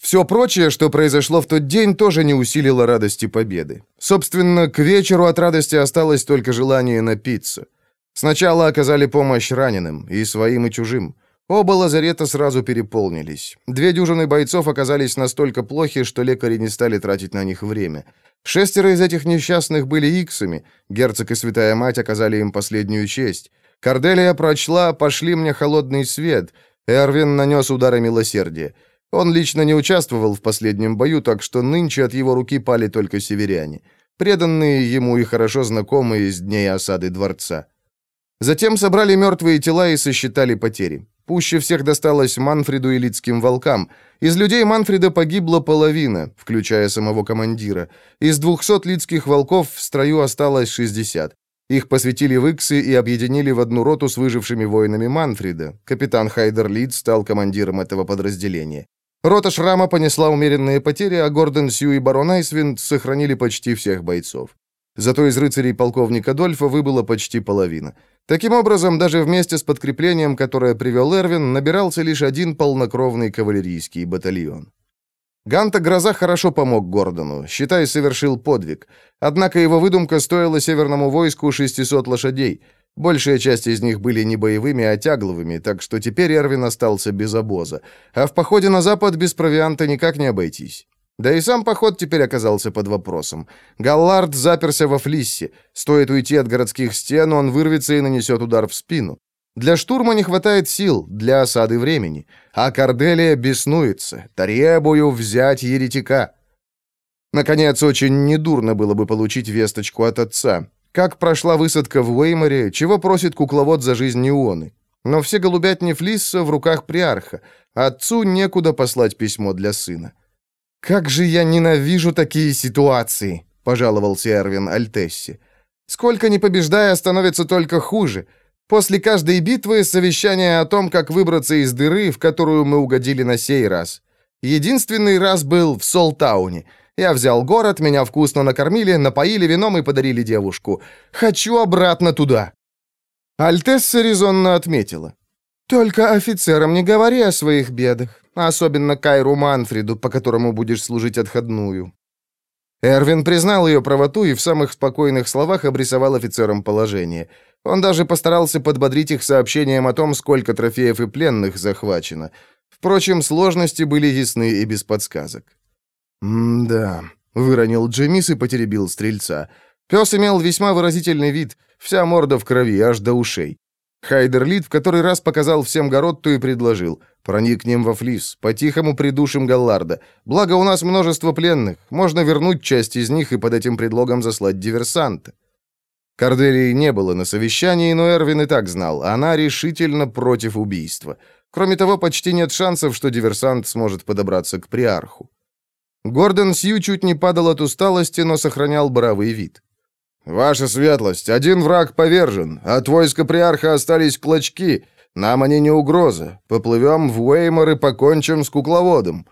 Все прочее, что произошло в тот день, тоже не усилило радости победы. Собственно, к вечеру от радости осталось только желание напиться. Сначала оказали помощь раненым, и своим, и чужим. Оба лазарета сразу переполнились. Две дюжины бойцов оказались настолько плохи, что лекари не стали тратить на них время. Шестеро из этих несчастных были иксами. Герцог и святая мать оказали им последнюю честь. Корделия прочла «Пошли мне холодный свет». Эрвин нанес удары милосердия. Он лично не участвовал в последнем бою, так что нынче от его руки пали только северяне, преданные ему и хорошо знакомые с дней осады дворца. Затем собрали мертвые тела и сосчитали потери. Пуще всех досталось Манфреду и Лидским волкам. Из людей Манфреда погибла половина, включая самого командира. Из двухсот Лидских волков в строю осталось 60. Их посвятили в Иксы и объединили в одну роту с выжившими воинами Манфреда. Капитан Хайдер Лид стал командиром этого подразделения. Рота Шрама понесла умеренные потери, а Гордон Сью и барон Айсвинд сохранили почти всех бойцов. Зато из рыцарей полковника Дольфа выбыла почти половина. Таким образом, даже вместе с подкреплением, которое привел Эрвин, набирался лишь один полнокровный кавалерийский батальон. Ганта Гроза хорошо помог Гордону, считай, совершил подвиг. Однако его выдумка стоила северному войску 600 лошадей – Большая часть из них были не боевыми, а тягловыми, так что теперь Эрвин остался без обоза. А в походе на запад без провианта никак не обойтись. Да и сам поход теперь оказался под вопросом. Галлард заперся во Флиссе. Стоит уйти от городских стен, он вырвется и нанесет удар в спину. Для штурма не хватает сил, для осады времени. А Корделия беснуется. Требую взять еретика. Наконец, очень недурно было бы получить весточку от отца. Как прошла высадка в Уэйморе, чего просит кукловод за жизнь Неоны. Но все голубятни Флисса в руках приарха. Отцу некуда послать письмо для сына. «Как же я ненавижу такие ситуации!» — пожаловался Эрвин Альтесси. «Сколько ни побеждая, становится только хуже. После каждой битвы совещание о том, как выбраться из дыры, в которую мы угодили на сей раз. Единственный раз был в Солтауне — я взял город, меня вкусно накормили, напоили вином и подарили девушку. Хочу обратно туда». Альтесса резонно отметила. «Только офицерам не говори о своих бедах, особенно Кайру Манфреду, по которому будешь служить отходную». Эрвин признал ее правоту и в самых спокойных словах обрисовал офицерам положение. Он даже постарался подбодрить их сообщением о том, сколько трофеев и пленных захвачено. Впрочем, сложности были ясны и без подсказок. «М-да», — выронил Джемис и потеребил стрельца. Пес имел весьма выразительный вид, вся морда в крови, аж до ушей. Хайдерлит в который раз показал всем Горотту и предложил. «Проникнем во флис, по-тихому придушим Галларда. Благо у нас множество пленных, можно вернуть часть из них и под этим предлогом заслать диверсанта». Корделии не было на совещании, но Эрвин и так знал, она решительно против убийства. Кроме того, почти нет шансов, что диверсант сможет подобраться к приарху. Гордон Сью чуть не падал от усталости, но сохранял боровый вид. «Ваша светлость, один враг повержен, от войска приарха остались клочки. Нам они не угроза. Поплывем в Уэймор и покончим с кукловодом».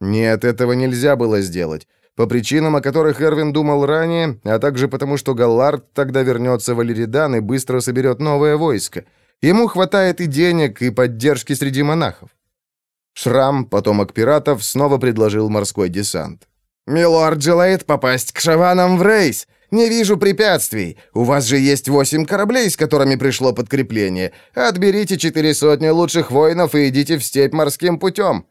Нет, этого нельзя было сделать. По причинам, о которых Эрвин думал ранее, а также потому, что Галлард тогда вернется в Алиридан и быстро соберет новое войско. Ему хватает и денег, и поддержки среди монахов. Шрам, потомок пиратов, снова предложил морской десант. «Милорд желает попасть к шаванам в рейс. Не вижу препятствий. У вас же есть восемь кораблей, с которыми пришло подкрепление. Отберите четыре сотни лучших воинов и идите в степь морским путем».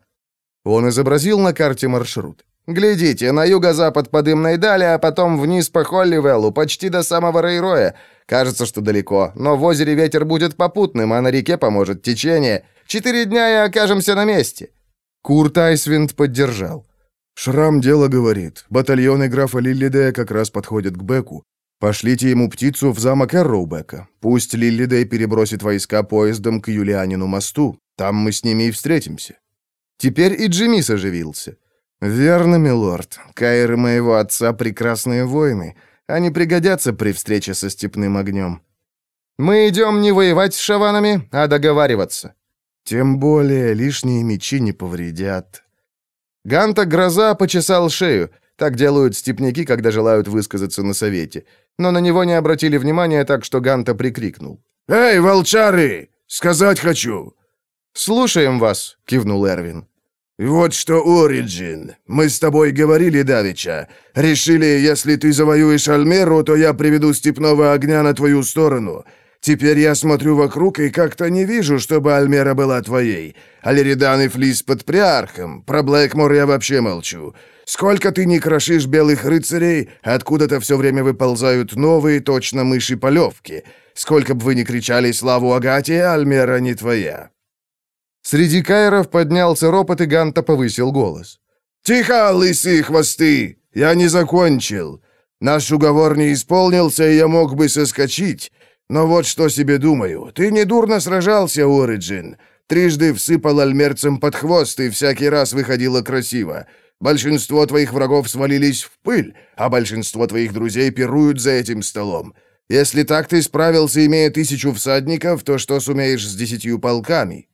Он изобразил на карте маршрут. «Глядите, на юго-запад по дымной дали, а потом вниз по Холливеллу, почти до самого Рейроя. Кажется, что далеко, но в озере ветер будет попутным, а на реке поможет течение. Четыре дня и окажемся на месте». Курт Айсвинд поддержал. «Шрам дело говорит. Батальоны графа Лиллидея как раз подходят к Беку. Пошлите ему птицу в замок Эрроубека. Пусть Лиллидей перебросит войска поездом к Юлианину мосту. Там мы с ними и встретимся». Теперь и Джимис оживился. «Верно, милорд. Кайры моего отца — прекрасные воины. Они пригодятся при встрече со степным огнем». «Мы идем не воевать с шаванами, а договариваться». «Тем более лишние мечи не повредят». Ганта Гроза почесал шею. Так делают степняки, когда желают высказаться на совете. Но на него не обратили внимания, так что Ганта прикрикнул. «Эй, волчары! Сказать хочу!» «Слушаем вас», — кивнул Эрвин. «Вот что, Ориджин, мы с тобой говорили давеча. Решили, если ты завоюешь Альмеру, то я приведу степного огня на твою сторону. Теперь я смотрю вокруг и как-то не вижу, чтобы Альмера была твоей. Алеридан и Флис под приархом. Про Блэкмор я вообще молчу. Сколько ты не крошишь белых рыцарей, откуда-то все время выползают новые точно мыши-полевки. Сколько бы вы ни кричали «Славу Агате», Альмера не твоя». Среди кайров поднялся ропот, и Ганта повысил голос. «Тихо, лысые хвосты! Я не закончил. Наш уговор не исполнился, и я мог бы соскочить. Но вот что себе думаю. Ты недурно сражался, Ориджин. Трижды всыпал альмерцам под хвост, и всякий раз выходило красиво. Большинство твоих врагов свалились в пыль, а большинство твоих друзей пируют за этим столом. Если так ты справился, имея тысячу всадников, то что сумеешь с десятью полками?»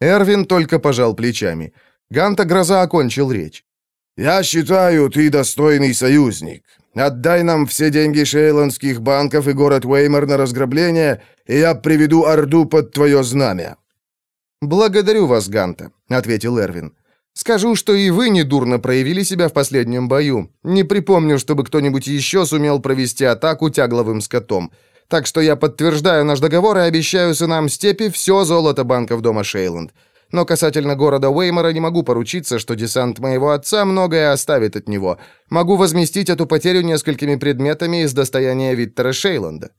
Эрвин только пожал плечами. Ганта Гроза окончил речь. «Я считаю, ты достойный союзник. Отдай нам все деньги шейландских банков и город Уэймор на разграбление, и я приведу Орду под твое знамя». «Благодарю вас, Ганта», — ответил Эрвин. «Скажу, что и вы недурно проявили себя в последнем бою. Не припомню, чтобы кто-нибудь еще сумел провести атаку тягловым скотом. Так что я подтверждаю наш договор и обещаю сынам степи все золото банков дома Шейланд. Но касательно города Уэймора не могу поручиться, что десант моего отца многое оставит от него. Могу возместить эту потерю несколькими предметами из достояния Виттера Шейланда».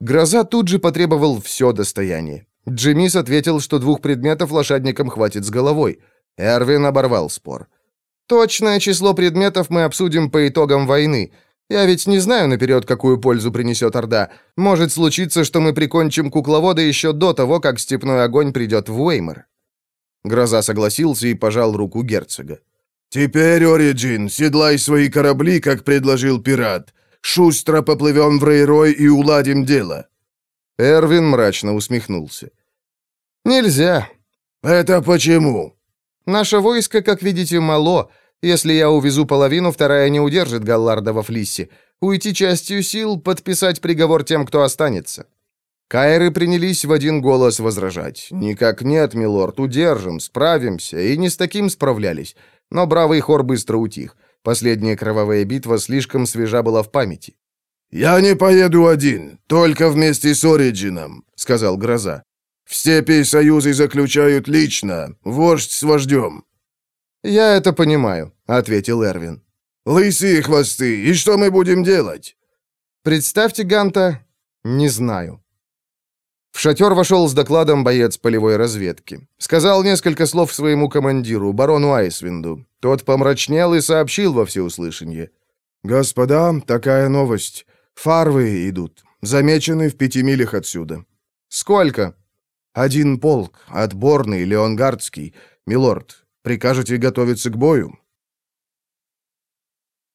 Гроза тут же потребовал все достояние. Джимис ответил, что двух предметов лошадникам хватит с головой. Эрвин оборвал спор. «Точное число предметов мы обсудим по итогам войны. Я ведь не знаю наперед, какую пользу принесет Орда. Может случиться, что мы прикончим кукловода еще до того, как степной огонь придет в Уэймор». Гроза согласился и пожал руку герцога. «Теперь, Ориджин, седлай свои корабли, как предложил пират. Шустро поплывем в Рейрой и уладим дело». Эрвин мрачно усмехнулся. «Нельзя». «Это почему?» «Наше войско, как видите, мало. Если я увезу половину, вторая не удержит Галларда во Флиссе. Уйти частью сил, подписать приговор тем, кто останется». Кайры принялись в один голос возражать. «Никак нет, милорд, удержим, справимся». И не с таким справлялись. Но бравый хор быстро утих. Последняя кровавая битва слишком свежа была в памяти. «Я не поеду один, только вместе с Ориджином», — сказал Гроза. «В степи союзы заключают лично, вождь с вождем». «Я это понимаю», — ответил Эрвин. «Лысые хвосты, и что мы будем делать?» «Представьте, Ганта, не знаю». В шатер вошел с докладом боец полевой разведки. Сказал несколько слов своему командиру, барону Айсвинду. Тот помрачнел и сообщил во всеуслышание. «Господа, такая новость. Фарвы идут. Замечены в пяти милях отсюда». «Сколько?» «Один полк, отборный, леонгардский. Милорд, прикажете готовиться к бою?»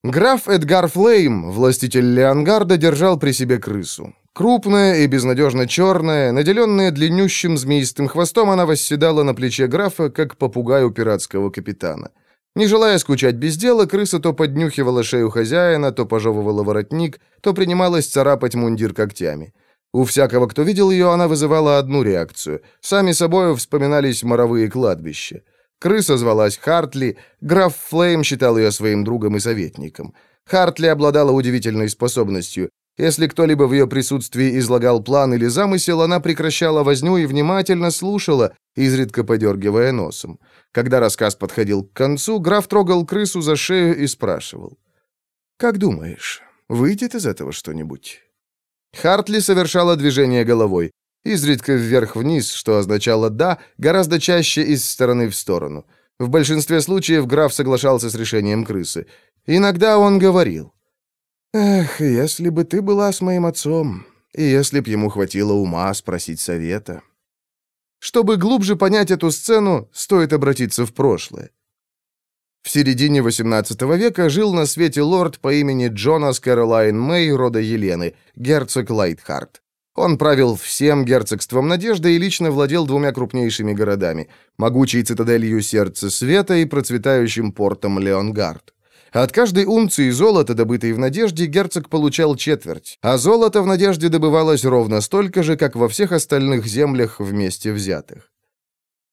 Граф Эдгар Флейм, властитель Леонгарда, держал при себе крысу. Крупная и безнадежно черная, наделенная длиннющим змеистым хвостом, она восседала на плече графа, как попугай у пиратского капитана. Не желая скучать без дела, крыса то поднюхивала шею хозяина, то пожевывала воротник, то принималась царапать мундир когтями. У всякого, кто видел ее, она вызывала одну реакцию. Сами собой вспоминались моровые кладбища. Крыса звалась Хартли, граф Флейм считал ее своим другом и советником. Хартли обладала удивительной способностью. Если кто-либо в ее присутствии излагал план или замысел, она прекращала возню и внимательно слушала, изредка подергивая носом. Когда рассказ подходил к концу, граф трогал крысу за шею и спрашивал. «Как думаешь, выйдет из этого что-нибудь?» Хартли совершала движение головой. Изредка вверх-вниз, что означало «да», гораздо чаще из стороны в сторону. В большинстве случаев граф соглашался с решением крысы. Иногда он говорил. «Эх, если бы ты была с моим отцом, и если б ему хватило ума спросить совета». Чтобы глубже понять эту сцену, стоит обратиться в прошлое. В середине XVIII века жил на свете лорд по имени Джонас Кэролайн Мэй, рода Елены, герцог Лайтхарт. Он правил всем герцогством Надежды и лично владел двумя крупнейшими городами – могучей цитаделью Сердца Света и процветающим портом Леонгард. От каждой унции золота, добытой в Надежде, герцог получал четверть, а золото в Надежде добывалось ровно столько же, как во всех остальных землях вместе взятых.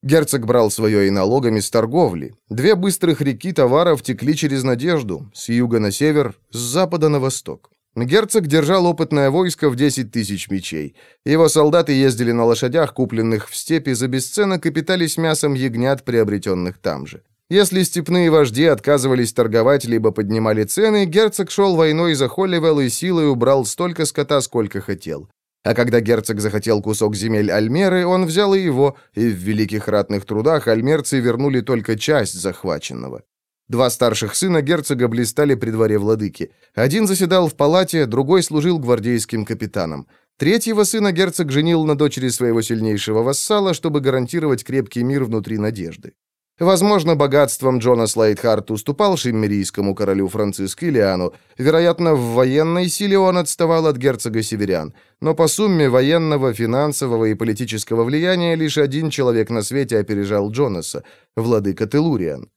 Герцог брал свое и налогами с торговли. Две быстрых реки товаров текли через Надежду, с юга на север, с запада на восток. Герцог держал опытное войско в 10 тысяч мечей. Его солдаты ездили на лошадях, купленных в степи за бесценок, и питались мясом ягнят, приобретенных там же. Если степные вожди отказывались торговать либо поднимали цены, герцог шел войной за Холливелл и силой убрал столько скота, сколько хотел. А когда герцог захотел кусок земель Альмеры, он взял и его, и в великих ратных трудах альмерцы вернули только часть захваченного. Два старших сына герцога блистали при дворе владыки. Один заседал в палате, другой служил гвардейским капитаном. Третьего сына герцог женил на дочери своего сильнейшего вассала, чтобы гарантировать крепкий мир внутри надежды. Возможно, богатством Джона Слайдхарт уступал шиммерийскому королю Франциск Илиану. Вероятно, в военной силе он отставал от герцога северян. Но по сумме военного, финансового и политического влияния лишь один человек на свете опережал Джонаса – владыка Телуриан.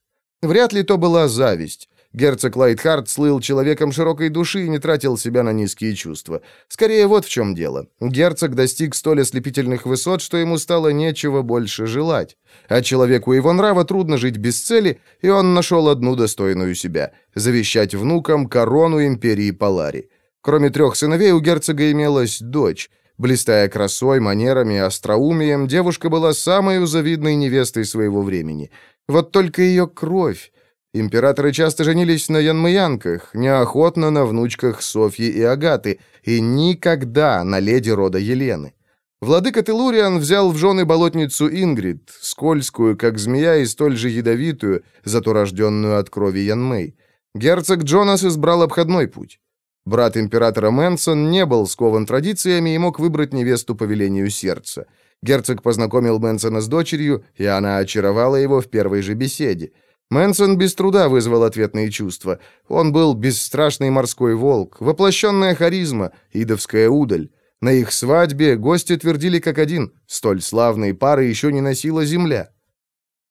Вряд ли то была зависть. Герцог Лайтхарт слыл человеком широкой души и не тратил себя на низкие чувства. Скорее, вот в чем дело. Герцог достиг столь ослепительных высот, что ему стало нечего больше желать. А человеку его нрава трудно жить без цели, и он нашел одну достойную себя — завещать внукам корону империи Палари. Кроме трех сыновей, у герцога имелась дочь. Блистая красой, манерами остроумием, девушка была самой завидной невестой своего времени. Вот только ее кровь Императоры часто женились на янмаянках, неохотно на внучках Софьи и Агаты, и никогда на леди рода Елены. Владыка Телуриан взял в жены болотницу Ингрид, скользкую, как змея, и столь же ядовитую, зато рожденную от крови Янмей. Герцог Джонас избрал обходной путь. Брат императора Мэнсон не был скован традициями и мог выбрать невесту по велению сердца. Герцог познакомил Мэнсона с дочерью, и она очаровала его в первой же беседе. Мэнсон без труда вызвал ответные чувства. Он был бесстрашный морской волк, воплощенная харизма, идовская удаль. На их свадьбе гости твердили как один, столь славной пары еще не носила земля.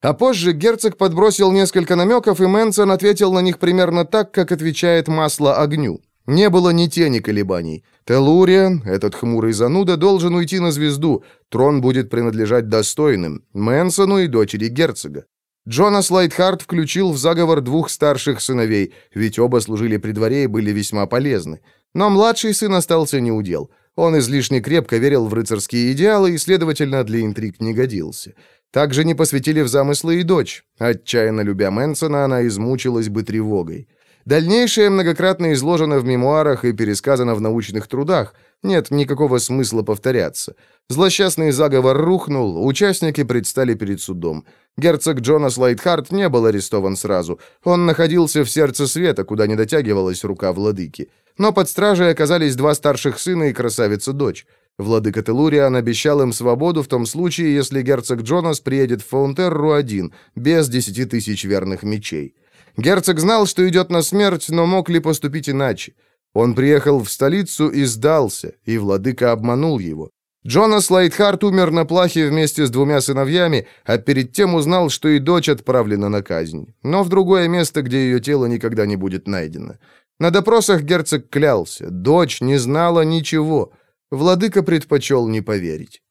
А позже герцог подбросил несколько намеков, и Мэнсон ответил на них примерно так, как отвечает масло огню. Не было ни тени колебаний. Телуриан, этот хмурый зануда, должен уйти на звезду. Трон будет принадлежать достойным, Мэнсону и дочери герцога. Джонас Лайтхарт включил в заговор двух старших сыновей, ведь оба служили при дворе и были весьма полезны. Но младший сын остался неудел. Он излишне крепко верил в рыцарские идеалы и, следовательно, для интриг не годился. Также не посвятили в замыслы и дочь. Отчаянно любя Мэнсона, она измучилась бы тревогой. Дальнейшее многократно изложено в мемуарах и пересказано в научных трудах. Нет никакого смысла повторяться. Злосчастный заговор рухнул, участники предстали перед судом. Герцог Джонас Лайтхарт не был арестован сразу. Он находился в сердце света, куда не дотягивалась рука владыки. Но под стражей оказались два старших сына и красавица-дочь. Владыка Телуриан обещал им свободу в том случае, если герцог Джонас приедет в Фаунтерру один, без десяти тысяч верных мечей. Герцог знал, что идет на смерть, но мог ли поступить иначе? Он приехал в столицу и сдался, и владыка обманул его. Джонас Лайтхарт умер на плахе вместе с двумя сыновьями, а перед тем узнал, что и дочь отправлена на казнь, но в другое место, где ее тело никогда не будет найдено. На допросах герцог клялся, дочь не знала ничего. Владыка предпочел не поверить.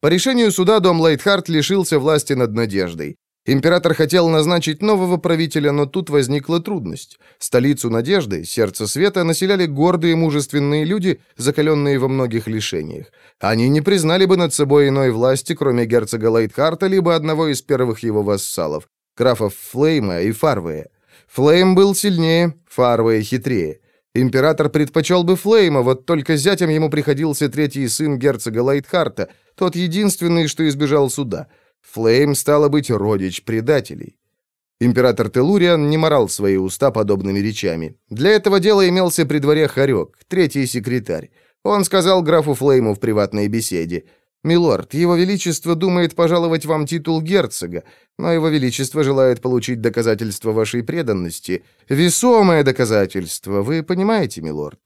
По решению суда дом Лайтхарт лишился власти над Надеждой. Император хотел назначить нового правителя, но тут возникла трудность. Столицу Надежды, сердце света, населяли гордые мужественные люди, закаленные во многих лишениях. Они не признали бы над собой иной власти, кроме герцога Лайтхарта, либо одного из первых его вассалов, графов Флейма и Фарвея. Флейм был сильнее, Фарвей хитрее. Император предпочел бы Флейма, вот только зятем ему приходился третий сын герцога Лайтхарта, тот единственный, что избежал суда. Флейм стало быть родич предателей. Император Телуриан не марал свои уста подобными речами. Для этого дела имелся при дворе Харек, третий секретарь. Он сказал графу Флейму в приватной беседе – «Милорд, его величество думает пожаловать вам титул герцога, но его величество желает получить доказательство вашей преданности. Весомое доказательство, вы понимаете, милорд?»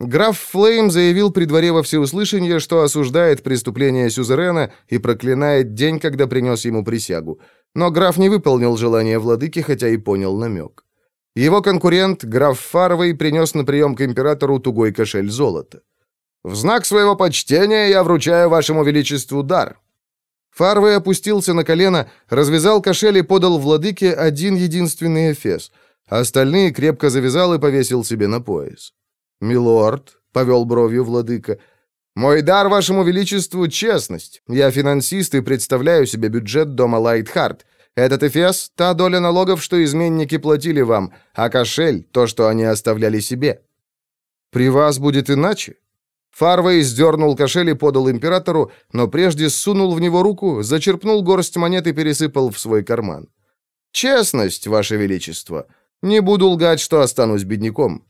Граф Флейм заявил при дворе во всеуслышание, что осуждает преступление Сюзерена и проклинает день, когда принес ему присягу. Но граф не выполнил желание владыки, хотя и понял намек. Его конкурент, граф Фарвей, принес на прием к императору тугой кошель золота. В знак своего почтения я вручаю вашему величеству дар». Фарвей опустился на колено, развязал кошель и подал владыке один единственный эфес. Остальные крепко завязал и повесил себе на пояс. «Милорд», — повел бровью владыка, — «мой дар вашему величеству — честность. Я финансист и представляю себе бюджет дома Лайтхарт. Этот эфес — та доля налогов, что изменники платили вам, а кошель — то, что они оставляли себе». «При вас будет иначе?» Фарвей сдернул кошель и подал императору, но прежде сунул в него руку, зачерпнул горсть монет и пересыпал в свой карман. «Честность, Ваше Величество. Не буду лгать, что останусь бедняком».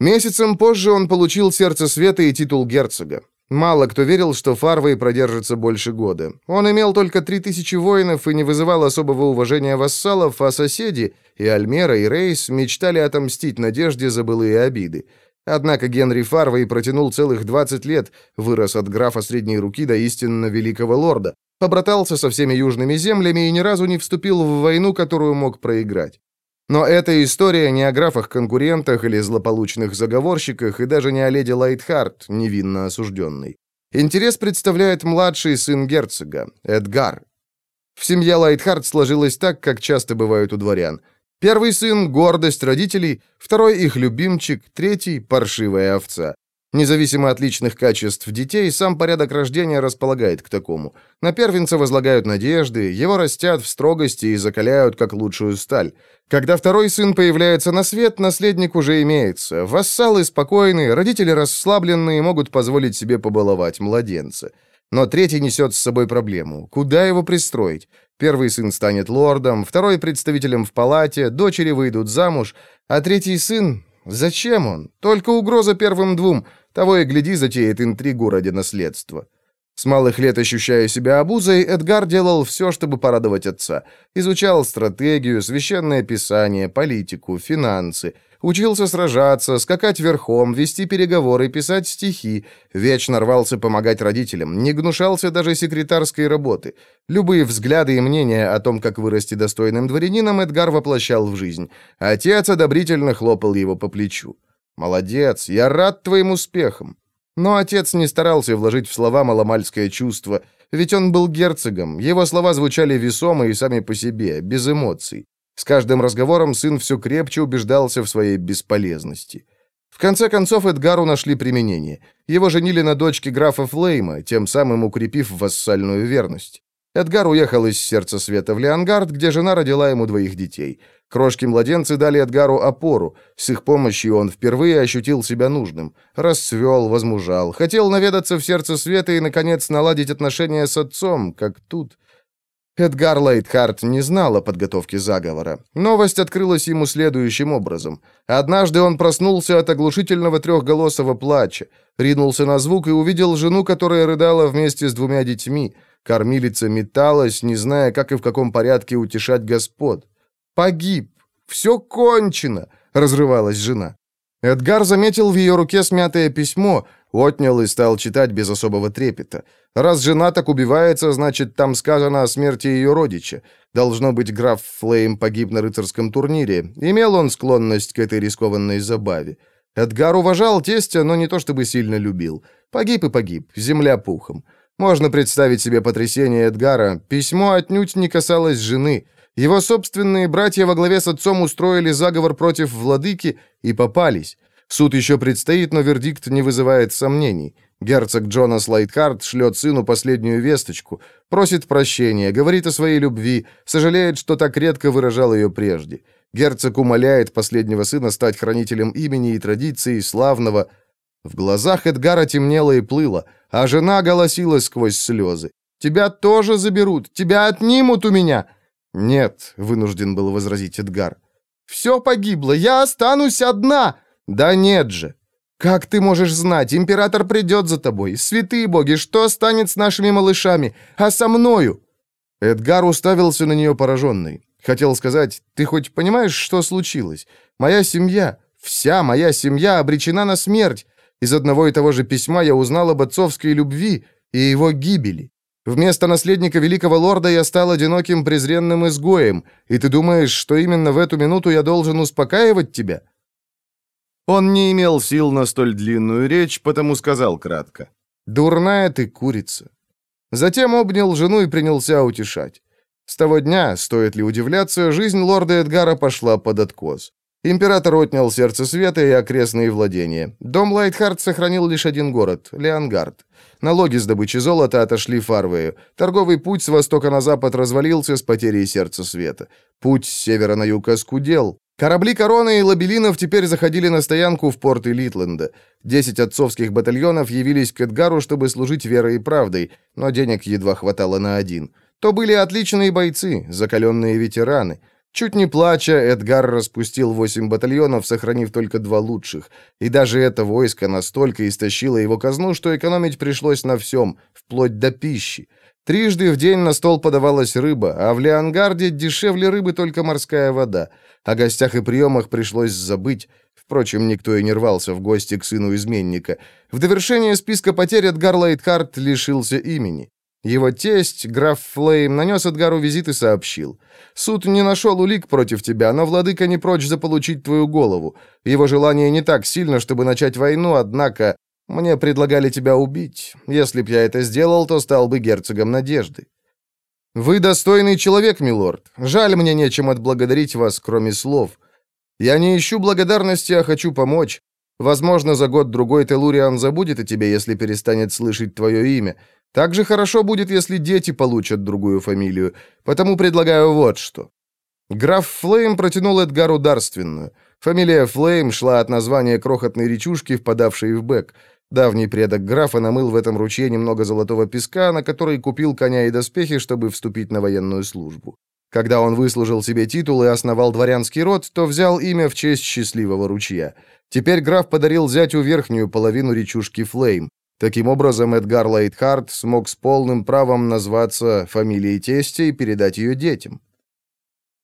Месяцем позже он получил сердце света и титул герцога. Мало кто верил, что Фарвей продержится больше года. Он имел только три тысячи воинов и не вызывал особого уважения вассалов, а соседи, и Альмера, и Рейс, мечтали отомстить Надежде за былые обиды. Однако Генри Фарвей протянул целых 20 лет, вырос от графа средней руки до истинно великого лорда, побратался со всеми южными землями и ни разу не вступил в войну, которую мог проиграть. Но эта история не о графах-конкурентах или злополучных заговорщиках, и даже не о леди Лайтхарт, невинно осужденной. Интерес представляет младший сын герцога, Эдгар. В семье Лайтхарт сложилось так, как часто бывает у дворян – Первый сын — гордость родителей, второй — их любимчик, третий — паршивая овца. Независимо от личных качеств детей, сам порядок рождения располагает к такому. На первенца возлагают надежды, его растят в строгости и закаляют как лучшую сталь. Когда второй сын появляется на свет, наследник уже имеется. Вассалы спокойны, родители расслабленные могут позволить себе побаловать младенца. Но третий несет с собой проблему. Куда его пристроить? Первый сын станет лордом, второй — представителем в палате, дочери выйдут замуж, а третий сын... Зачем он? Только угроза первым двум. Того и гляди, затеет интригу ради наследства. С малых лет ощущая себя обузой, Эдгар делал все, чтобы порадовать отца. Изучал стратегию, священное писание, политику, финансы. Учился сражаться, скакать верхом, вести переговоры, писать стихи. Вечно рвался помогать родителям, не гнушался даже секретарской работы. Любые взгляды и мнения о том, как вырасти достойным дворянином, Эдгар воплощал в жизнь. Отец одобрительно хлопал его по плечу. «Молодец, я рад твоим успехам». Но отец не старался вложить в слова маломальское чувство, ведь он был герцогом, его слова звучали весомо и сами по себе, без эмоций. С каждым разговором сын все крепче убеждался в своей бесполезности. В конце концов Эдгару нашли применение. Его женили на дочке графа Флейма, тем самым укрепив вассальную верность. Эдгар уехал из сердца света в Леонгард, где жена родила ему двоих детей. Крошки-младенцы дали Эдгару опору. С их помощью он впервые ощутил себя нужным. Расцвел, возмужал. Хотел наведаться в сердце света и, наконец, наладить отношения с отцом, как тут. Эдгар Лейтхарт не знал о подготовке заговора. Новость открылась ему следующим образом. Однажды он проснулся от оглушительного трехголосого плача, ринулся на звук и увидел жену, которая рыдала вместе с двумя детьми. Кормилица металась, не зная, как и в каком порядке утешать господ. «Погиб! Все кончено!» — разрывалась жена. Эдгар заметил в ее руке смятое письмо, отнял и стал читать без особого трепета. Раз жена так убивается, значит, там сказано о смерти ее родича. Должно быть, граф Флейм погиб на рыцарском турнире. Имел он склонность к этой рискованной забаве. Эдгар уважал тестя, но не то чтобы сильно любил. Погиб и погиб, земля пухом. Можно представить себе потрясение Эдгара. Письмо отнюдь не касалось жены. Его собственные братья во главе с отцом устроили заговор против владыки и попались. Суд еще предстоит, но вердикт не вызывает сомнений. Герцог Джонас Лайтхарт шлет сыну последнюю весточку, просит прощения, говорит о своей любви, сожалеет, что так редко выражал ее прежде. Герцог умоляет последнего сына стать хранителем имени и традиций славного. В глазах Эдгара темнело и плыло, а жена голосила сквозь слезы. «Тебя тоже заберут! Тебя отнимут у меня!» «Нет», — вынужден был возразить Эдгар. «Все погибло! Я останусь одна!» «Да нет же!» «Как ты можешь знать? Император придет за тобой. Святые боги, что станет с нашими малышами? А со мною?» Эдгар уставился на нее пораженный. Хотел сказать, «Ты хоть понимаешь, что случилось? Моя семья, вся моя семья обречена на смерть. Из одного и того же письма я узнал об отцовской любви и его гибели. Вместо наследника великого лорда я стал одиноким презренным изгоем, и ты думаешь, что именно в эту минуту я должен успокаивать тебя?» Он не имел сил на столь длинную речь, потому сказал кратко. «Дурная ты курица». Затем обнял жену и принялся утешать. С того дня, стоит ли удивляться, жизнь лорда Эдгара пошла под откос. Император отнял сердце света и окрестные владения. Дом Лайтхард сохранил лишь один город — Леонгард. Налоги с добычи золота отошли Фарвею. Торговый путь с востока на запад развалился с потерей сердца света. Путь с севера на юг оскудел. Корабли Короны и Лабелинов теперь заходили на стоянку в порты Литленда. Десять отцовских батальонов явились к Эдгару, чтобы служить верой и правдой, но денег едва хватало на один. То были отличные бойцы, закаленные ветераны. Чуть не плача, Эдгар распустил восемь батальонов, сохранив только два лучших. И даже это войско настолько истощило его казну, что экономить пришлось на всем, вплоть до пищи. Трижды в день на стол подавалась рыба, а в Леонгарде дешевле рыбы только морская вода — о гостях и приемах пришлось забыть. Впрочем, никто и не рвался в гости к сыну изменника. В довершение списка потерь Эдгар Лайтхарт лишился имени. Его тесть, граф Флейм, нанес Эдгару визит и сообщил. «Суд не нашел улик против тебя, но владыка не прочь заполучить твою голову. Его желание не так сильно, чтобы начать войну, однако мне предлагали тебя убить. Если б я это сделал, то стал бы герцогом надежды». «Вы достойный человек, милорд. Жаль мне нечем отблагодарить вас, кроме слов. Я не ищу благодарности, а хочу помочь. Возможно, за год-другой Телуриан забудет о тебе, если перестанет слышать твое имя. Так же хорошо будет, если дети получат другую фамилию. Потому предлагаю вот что». Граф Флейм протянул Эдгару дарственную. Фамилия Флейм шла от названия крохотной речушки, впадавшей в Бэк. Давний предок графа намыл в этом ручье немного золотого песка, на который купил коня и доспехи, чтобы вступить на военную службу. Когда он выслужил себе титул и основал дворянский род, то взял имя в честь счастливого ручья. Теперь граф подарил зятю верхнюю половину речушки Флейм. Таким образом, Эдгар Лайтхарт смог с полным правом назваться фамилией тестя и передать ее детям.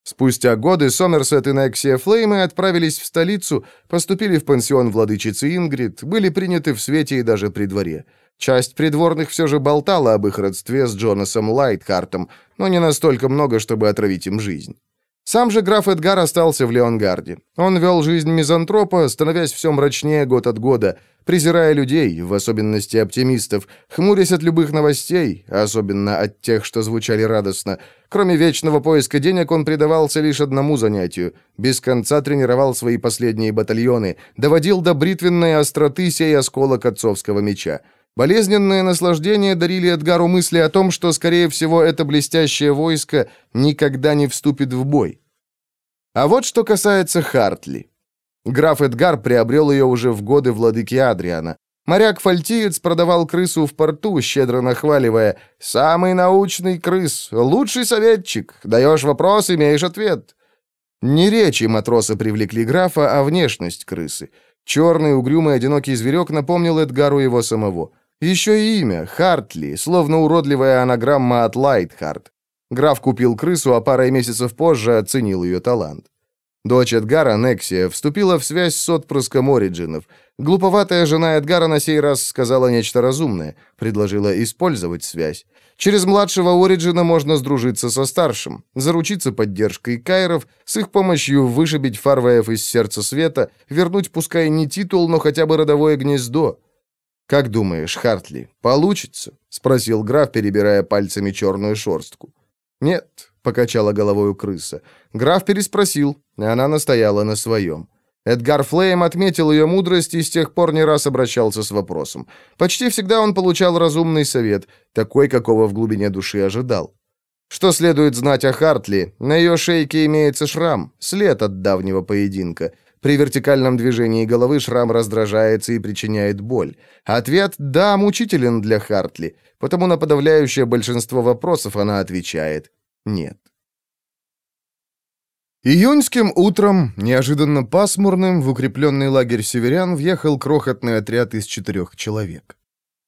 Спустя годы Сомерсет и Нексия Флеймы отправились в столицу, поступили в пансион владычицы Ингрид, были приняты в свете и даже при дворе. Часть придворных все же болтала об их родстве с Джонасом Лайтхартом, но не настолько много, чтобы отравить им жизнь. Сам же граф Эдгар остался в Леонгарде. Он вел жизнь мизантропа, становясь все мрачнее год от года, презирая людей, в особенности оптимистов, хмурясь от любых новостей, особенно от тех, что звучали радостно. Кроме вечного поиска денег, он предавался лишь одному занятию. Без конца тренировал свои последние батальоны, доводил до бритвенной остроты сей осколок отцовского меча. Болезненное наслаждение дарили Эдгару мысли о том, что, скорее всего, это блестящее войско никогда не вступит в бой. А вот что касается Хартли. Граф Эдгар приобрел ее уже в годы владыки Адриана. Моряк-фальтиец продавал крысу в порту, щедро нахваливая «Самый научный крыс, лучший советчик, даешь вопрос, имеешь ответ». Не речи матроса привлекли графа, а внешность крысы. Черный, угрюмый, одинокий зверек напомнил Эдгару его самого. Еще и имя — Хартли, словно уродливая анаграмма от Лайтхарт. Граф купил крысу, а парой месяцев позже оценил ее талант. Дочь Эдгара, Нексия, вступила в связь с отпрыском Ориджинов. Глуповатая жена Эдгара на сей раз сказала нечто разумное, предложила использовать связь. Через младшего Ориджина можно сдружиться со старшим, заручиться поддержкой Кайров, с их помощью вышибить Фарвеев из сердца света, вернуть пускай не титул, но хотя бы родовое гнездо. «Как думаешь, Хартли, получится?» — спросил граф, перебирая пальцами черную шорстку. «Нет», — покачала головой крыса. Граф переспросил, и она настояла на своем. Эдгар Флейм отметил ее мудрость и с тех пор не раз обращался с вопросом. Почти всегда он получал разумный совет, такой, какого в глубине души ожидал. Что следует знать о Хартли? На ее шейке имеется шрам, след от давнего поединка. При вертикальном движении головы шрам раздражается и причиняет боль. Ответ «да» мучителен для Хартли, потому на подавляющее большинство вопросов она отвечает «нет». Июньским утром, неожиданно пасмурным, в укрепленный лагерь северян въехал крохотный отряд из четырех человек.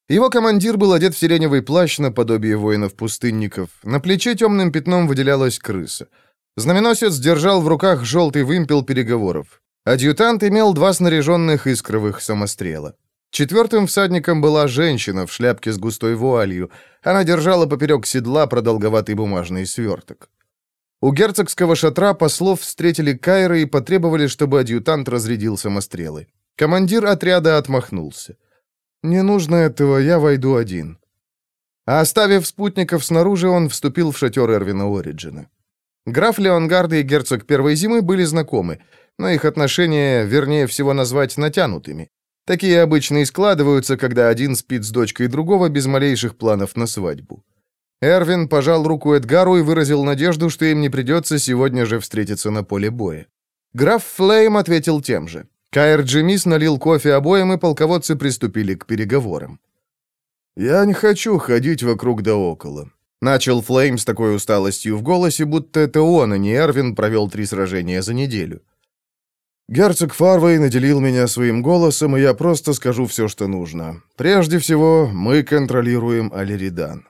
Его командир был одет в сиреневый плащ наподобие воинов-пустынников. На плече темным пятном выделялась крыса. Знаменосец держал в руках желтый вымпел переговоров. Адъютант имел два снаряженных искровых самострела. Четвертым всадником была женщина в шляпке с густой вуалью. Она держала поперек седла продолговатый бумажный сверток. У герцогского шатра послов встретили Кайра и потребовали, чтобы адъютант разрядил самострелы. Командир отряда отмахнулся. «Не нужно этого, я войду один». А оставив спутников снаружи, он вступил в шатер Эрвина Ориджина. Граф Леонгард и герцог Первой Зимы были знакомы, но их отношения, вернее всего, назвать натянутыми. Такие обычно и складываются, когда один спит с дочкой другого без малейших планов на свадьбу. Эрвин пожал руку Эдгару и выразил надежду, что им не придется сегодня же встретиться на поле боя. Граф Флейм ответил тем же. Каэр Джимис налил кофе обоим, и полководцы приступили к переговорам. «Я не хочу ходить вокруг да около», — начал Флейм с такой усталостью в голосе, будто это он, а не Эрвин, провел три сражения за неделю. «Герцог Фарвей наделил меня своим голосом, и я просто скажу все, что нужно. Прежде всего, мы контролируем Алиридан.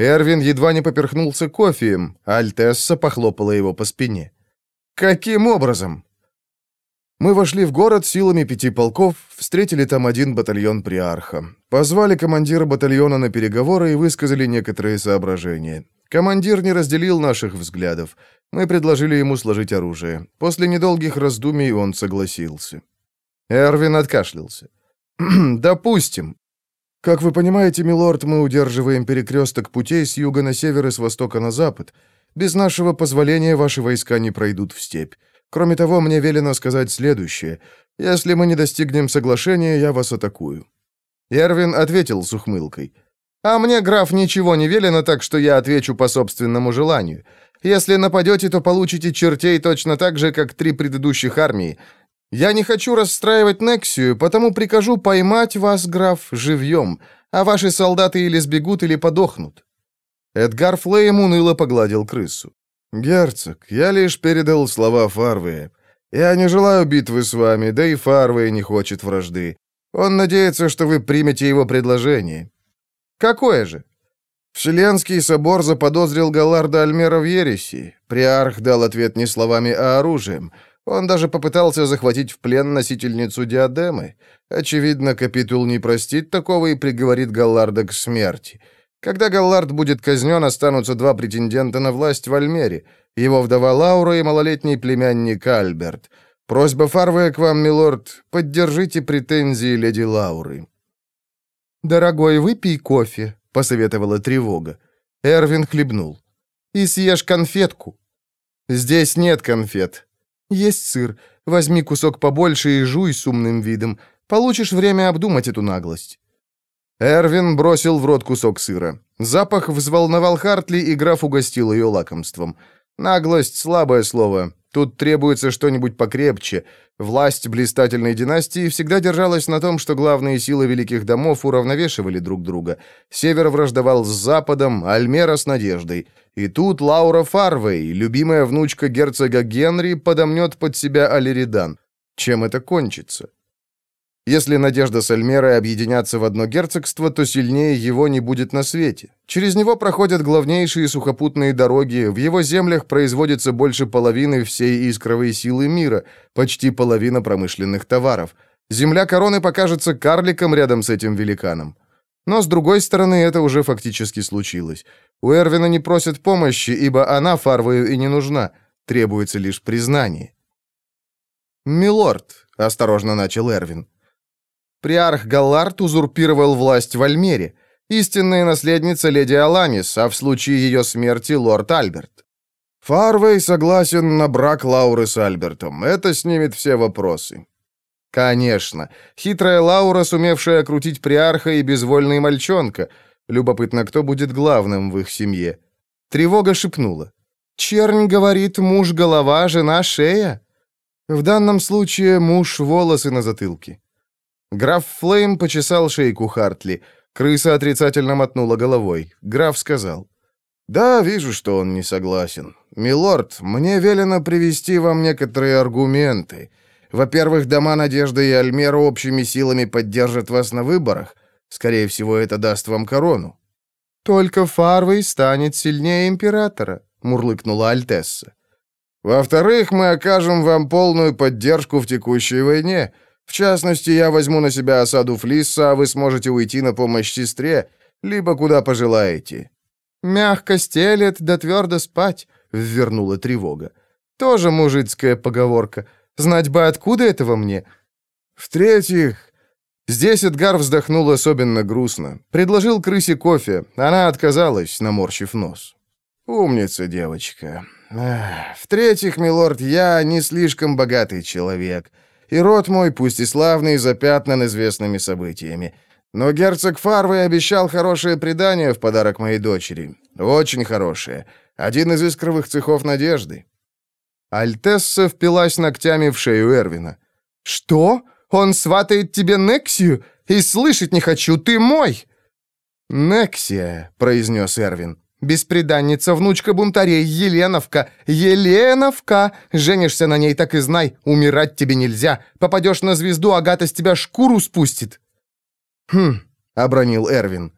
Эрвин едва не поперхнулся кофеем, а Альтесса похлопала его по спине. «Каким образом?» Мы вошли в город силами пяти полков, встретили там один батальон приарха. Позвали командира батальона на переговоры и высказали некоторые соображения. Командир не разделил наших взглядов. Мы предложили ему сложить оружие. После недолгих раздумий он согласился. Эрвин откашлялся. «Допустим. Как вы понимаете, милорд, мы удерживаем перекресток путей с юга на север и с востока на запад. Без нашего позволения ваши войска не пройдут в степь. Кроме того, мне велено сказать следующее. Если мы не достигнем соглашения, я вас атакую». Эрвин ответил с ухмылкой. «А мне, граф, ничего не велено, так что я отвечу по собственному желанию. Если нападете, то получите чертей точно так же, как три предыдущих армии. Я не хочу расстраивать Нексию, потому прикажу поймать вас, граф, живьем, а ваши солдаты или сбегут, или подохнут». Эдгар Флейм уныло погладил крысу. «Герцог, я лишь передал слова Фарвея. Я не желаю битвы с вами, да и Фарвей не хочет вражды. Он надеется, что вы примете его предложение». «Какое же?» Вселенский собор заподозрил Галарда Альмера в ереси. Приарх дал ответ не словами, а оружием — он даже попытался захватить в плен носительницу диадемы. Очевидно, капитул не простит такого и приговорит Галларда к смерти. Когда Галлард будет казнен, останутся два претендента на власть в Альмере. Его вдова Лаура и малолетний племянник Альберт. Просьба Фарвея к вам, милорд, поддержите претензии леди Лауры». «Дорогой, выпей кофе», — посоветовала тревога. Эрвин хлебнул. «И съешь конфетку». «Здесь нет конфет», «Есть сыр. Возьми кусок побольше и жуй с умным видом. Получишь время обдумать эту наглость». Эрвин бросил в рот кусок сыра. Запах взволновал Хартли, и граф угостил ее лакомством. Наглость — слабое слово. Тут требуется что-нибудь покрепче. Власть блистательной династии всегда держалась на том, что главные силы великих домов уравновешивали друг друга. Север враждовал с Западом, Альмера с Надеждой. И тут Лаура Фарвей, любимая внучка герцога Генри, подомнет под себя Алеридан. Чем это кончится? Если Надежда с Альмерой объединятся в одно герцогство, то сильнее его не будет на свете. Через него проходят главнейшие сухопутные дороги, в его землях производится больше половины всей искровой силы мира, почти половина промышленных товаров. Земля короны покажется карликом рядом с этим великаном. Но, с другой стороны, это уже фактически случилось. У Эрвина не просят помощи, ибо она Фарвою и не нужна, требуется лишь признание. «Милорд», — осторожно начал Эрвин, — Приарх Галлард узурпировал власть в Альмере. Истинная наследница леди Аланис, а в случае ее смерти лорд Альберт. Фарвей согласен на брак Лауры с Альбертом. Это снимет все вопросы. Конечно. Хитрая Лаура, сумевшая окрутить приарха и безвольный мальчонка. Любопытно, кто будет главным в их семье. Тревога шепнула. «Чернь говорит, муж голова, жена шея». В данном случае муж волосы на затылке. Граф Флейм почесал шейку Хартли. Крыса отрицательно мотнула головой. Граф сказал. «Да, вижу, что он не согласен. Милорд, мне велено привести вам некоторые аргументы. Во-первых, дома Надежды и Альмера общими силами поддержат вас на выборах. Скорее всего, это даст вам корону». «Только Фарвей станет сильнее императора», — мурлыкнула Альтесса. «Во-вторых, мы окажем вам полную поддержку в текущей войне». В частности, я возьму на себя осаду Флисса, а вы сможете уйти на помощь сестре, либо куда пожелаете». «Мягко стелет, да твердо спать», — ввернула тревога. «Тоже мужицкая поговорка. Знать бы, откуда этого мне?» «В-третьих...» Здесь Эдгар вздохнул особенно грустно. Предложил крысе кофе. Она отказалась, наморщив нос. «Умница, девочка. В-третьих, милорд, я не слишком богатый человек и род мой, пусть и славный, запятнан известными событиями. Но герцог Фарвей обещал хорошее предание в подарок моей дочери. Очень хорошее. Один из искровых цехов надежды». Альтесса впилась ногтями в шею Эрвина. «Что? Он сватает тебе Нексию? И слышать не хочу, ты мой!» «Нексия», — произнес Эрвин. Беспреданница, внучка бунтарей, Еленовка. Еленовка! Женишься на ней, так и знай, умирать тебе нельзя. Попадешь на звезду, Агата с тебя шкуру спустит». «Хм», — обронил Эрвин.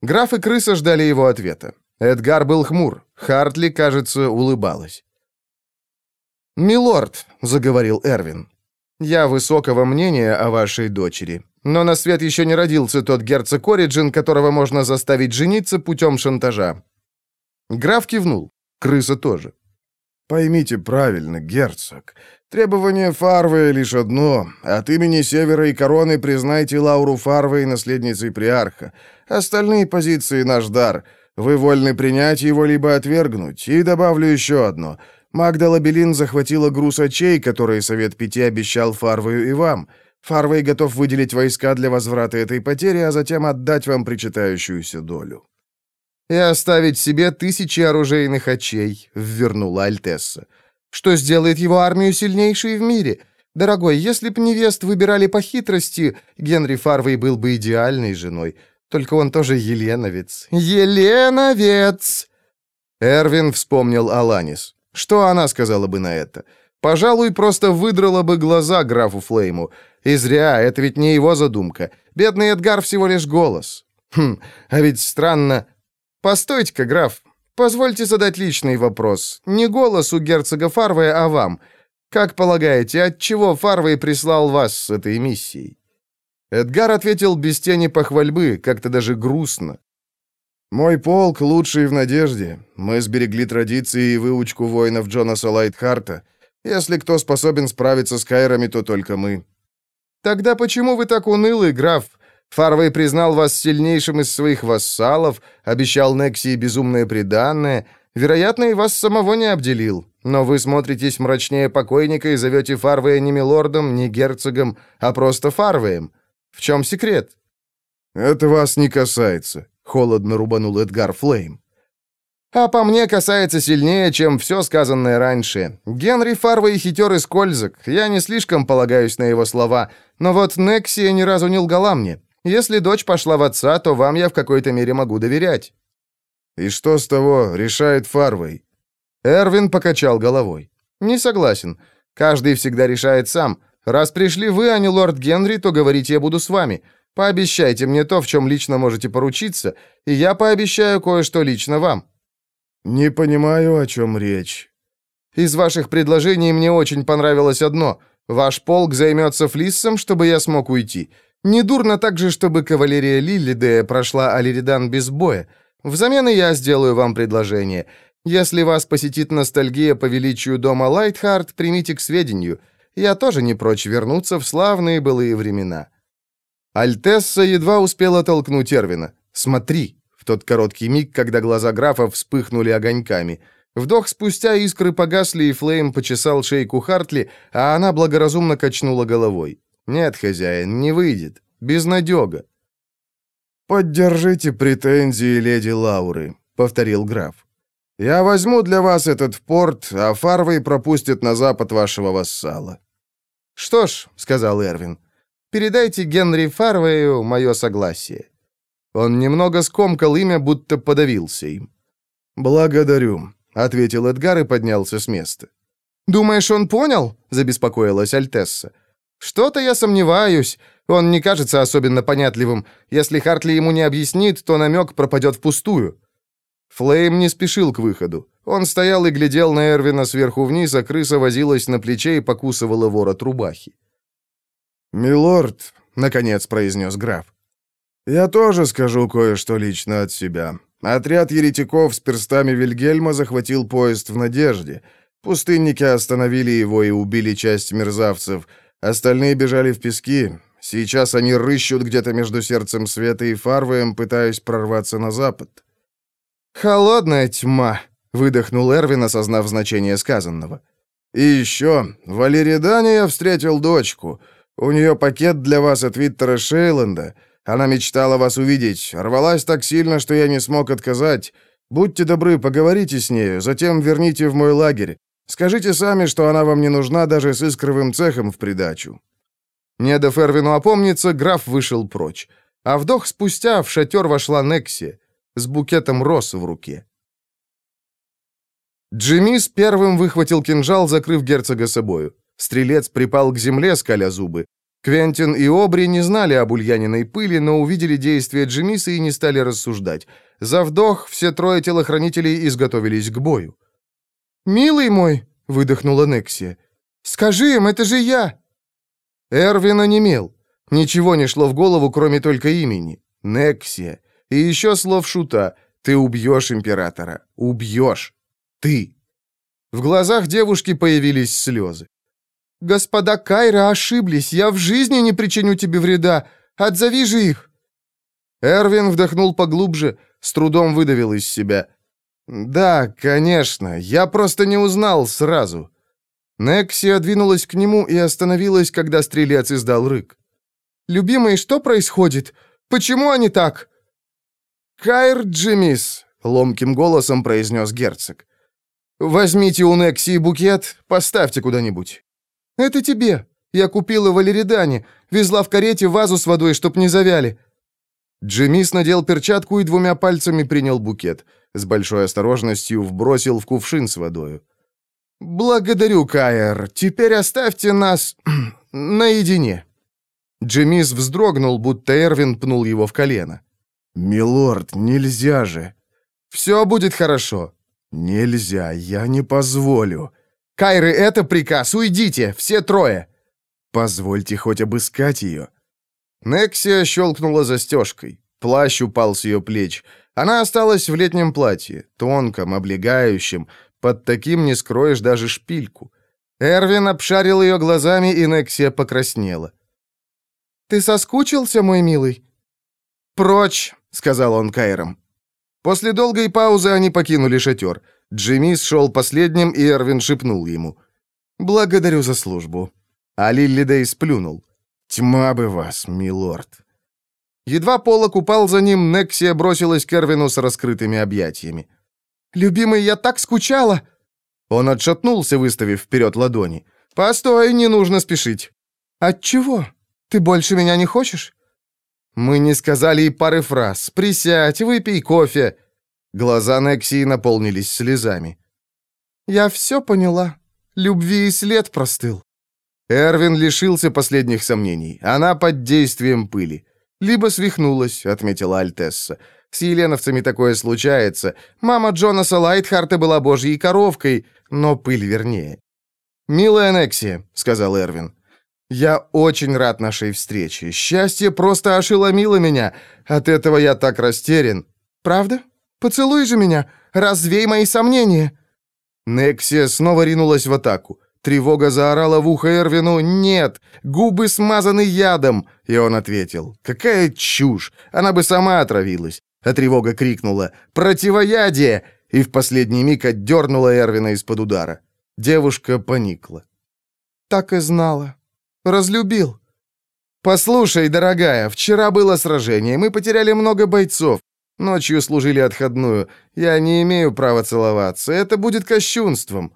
Граф и крыса ждали его ответа. Эдгар был хмур. Хартли, кажется, улыбалась. «Милорд», — заговорил Эрвин, — «я высокого мнения о вашей дочери, но на свет еще не родился тот герцог Ориджин, которого можно заставить жениться путем шантажа. Граф кивнул. Крыса тоже. «Поймите правильно, герцог. Требование Фарвея лишь одно. От имени Севера и Короны признайте Лауру Фарвей наследницей Приарха. Остальные позиции — наш дар. Вы вольны принять его, либо отвергнуть. И добавлю еще одно. Магда Лабелин захватила груз очей, которые Совет Пяти обещал Фарвею и вам. Фарвей готов выделить войска для возврата этой потери, а затем отдать вам причитающуюся долю и оставить себе тысячи оружейных очей», — ввернула Альтесса. «Что сделает его армию сильнейшей в мире? Дорогой, если б невест выбирали по хитрости, Генри Фарвей был бы идеальной женой. Только он тоже еленовец». «Еленовец!» Эрвин вспомнил Аланис. Что она сказала бы на это? Пожалуй, просто выдрала бы глаза графу Флейму. И зря, это ведь не его задумка. Бедный Эдгар всего лишь голос. Хм, а ведь странно, «Постойте-ка, граф, позвольте задать личный вопрос. Не голосу герцога Фарвея, а вам. Как полагаете, отчего Фарвей прислал вас с этой миссией?» Эдгар ответил без тени похвальбы, как-то даже грустно. «Мой полк лучший в надежде. Мы сберегли традиции и выучку воинов Джонаса Лайтхарта. Если кто способен справиться с Кайрами, то только мы». «Тогда почему вы так унылый, граф? Фарвей признал вас сильнейшим из своих вассалов, обещал Нексии безумное преданное, вероятно, и вас самого не обделил. Но вы смотритесь мрачнее покойника и зовете Фарвея не милордом, не герцогом, а просто Фарвеем. В чем секрет?» «Это вас не касается», — холодно рубанул Эдгар Флейм. «А по мне касается сильнее, чем все сказанное раньше. Генри Фарвей хитер и скользок. Я не слишком полагаюсь на его слова. Но вот Нексия ни разу не лгала мне. Если дочь пошла в отца, то вам я в какой-то мере могу доверять». «И что с того решает Фарвей?» Эрвин покачал головой. «Не согласен. Каждый всегда решает сам. Раз пришли вы, а не лорд Генри, то говорить я буду с вами. Пообещайте мне то, в чем лично можете поручиться, и я пообещаю кое-что лично вам». «Не понимаю, о чем речь». «Из ваших предложений мне очень понравилось одно. Ваш полк займется флиссом, чтобы я смог уйти. Недурно также, чтобы кавалерия Лиллидея прошла Алиридан без боя. Взамен я сделаю вам предложение. Если вас посетит ностальгия по величию дома Лайтхарт, примите к сведению. Я тоже не прочь вернуться в славные былые времена». Альтесса едва успела толкнуть Эрвина. «Смотри!» в тот короткий миг, когда глаза графа вспыхнули огоньками. Вдох спустя искры погасли, и Флейм почесал шейку Хартли, а она благоразумно качнула головой. «Нет, хозяин, не выйдет. Безнадега». «Поддержите претензии леди Лауры», — повторил граф. «Я возьму для вас этот порт, а Фарвей пропустит на запад вашего вассала». «Что ж», — сказал Эрвин, — «передайте Генри Фарвею мое согласие». Он немного скомкал имя, будто подавился им. «Благодарю», — ответил Эдгар и поднялся с места. «Думаешь, он понял?» — забеспокоилась Альтесса. «Что-то я сомневаюсь. Он не кажется особенно понятливым. Если Хартли ему не объяснит, то намек пропадет впустую». Флейм не спешил к выходу. Он стоял и глядел на Эрвина сверху вниз, а крыса возилась на плече и покусывала ворот рубахи. «Милорд», — наконец произнес граф, — «я тоже скажу кое-что лично от себя. Отряд еретиков с перстами Вильгельма захватил поезд в Надежде. Пустынники остановили его и убили часть мерзавцев. Остальные бежали в пески. Сейчас они рыщут где-то между сердцем света и Фарвеем, пытаясь прорваться на запад. «Холодная тьма», — выдохнул Эрвин, осознав значение сказанного. «И еще, в Алиридане я встретил дочку. У нее пакет для вас от Виттера Шейланда. Она мечтала вас увидеть, рвалась так сильно, что я не смог отказать. Будьте добры, поговорите с нею, затем верните в мой лагерь. Скажите сами, что она вам не нужна даже с искровым цехом в придачу». Не дав Эрвину опомниться, граф вышел прочь. А вдох спустя в шатер вошла Некси с букетом роз в руке. Джимис первым выхватил кинжал, закрыв герцога собою. Стрелец припал к земле, скаля зубы. Квентин и Обри не знали об ульяниной пыли, но увидели действия Джимиса и не стали рассуждать. За вдох все трое телохранителей изготовились к бою. «Милый мой!» — выдохнула Нексия. «Скажи им, это же я!» Эрвин онемел. Ничего не шло в голову, кроме только имени. Нексия. И еще слов шута. Ты убьешь императора. Убьешь. Ты. В глазах девушки появились слезы. «Господа Кайра ошиблись. Я в жизни не причиню тебе вреда. Отзови же их!» Эрвин вдохнул поглубже, с трудом выдавил из себя. «Да, конечно. Я просто не узнал сразу». Нексия двинулась к нему и остановилась, когда стрелец издал рык. «Любимый, что происходит? Почему они так?» «Кайр Джимис», — ломким голосом произнес герцог. «Возьмите у Нексии букет, поставьте куда-нибудь». «Это тебе. Я купила в Алеридане, везла в карете вазу с водой, чтоб не завяли». Джимис надел перчатку и двумя пальцами принял букет. С большой осторожностью вбросил в кувшин с водою. «Благодарю, Кайр. Теперь оставьте нас наедине». Джимис вздрогнул, будто Эрвин пнул его в колено. «Милорд, нельзя же!» «Все будет хорошо!» «Нельзя, я не позволю!» «Кайры, это приказ! Уйдите, все трое!» «Позвольте хоть обыскать ее!» Нексия щелкнула застежкой. Плащ упал с ее плеч. Она осталась в летнем платье, тонком, облегающем. Под таким не скроешь даже шпильку. Эрвин обшарил ее глазами, и Нексия покраснела. «Ты соскучился, мой милый?» «Прочь!» — сказал он Кайрам. После долгой паузы они покинули шатер. Джимис шел последним, и Эрвин шепнул ему. «Благодарю за службу». А Лиллидей сплюнул. «Тьма бы вас, милорд». Едва Полок упал за ним, Нексия бросилась к Эрвину с раскрытыми объятиями. «Любимый, я так скучала!» Он отшатнулся, выставив вперед ладони. «Постой, не нужно спешить». «Отчего? Ты больше меня не хочешь?» Мы не сказали и пары фраз. «Присядь, выпей кофе». Глаза Нексии наполнились слезами. «Я все поняла. Любви и след простыл». Эрвин лишился последних сомнений. Она под действием пыли. «Либо свихнулась», — отметила Альтесса. «С еленовцами такое случается. Мама Джонаса Лайтхарта была божьей коровкой, но пыль вернее». «Милая Нексия», — сказал Эрвин, «Я очень рад нашей встрече. Счастье просто ошеломило меня. От этого я так растерян. Правда? Поцелуй же меня. Развей мои сомнения». Нексия снова ринулась в атаку. Тревога заорала в ухо Эрвину «Нет! Губы смазаны ядом!» И он ответил «Какая чушь! Она бы сама отравилась!» А тревога крикнула «Противоядие!» И в последний миг отдернула Эрвина из-под удара. Девушка поникла. «Так и знала», Разлюбил. Послушай, дорогая, вчера было сражение, мы потеряли много бойцов. Ночью служили отходную. Я не имею права целоваться. Это будет кощунством.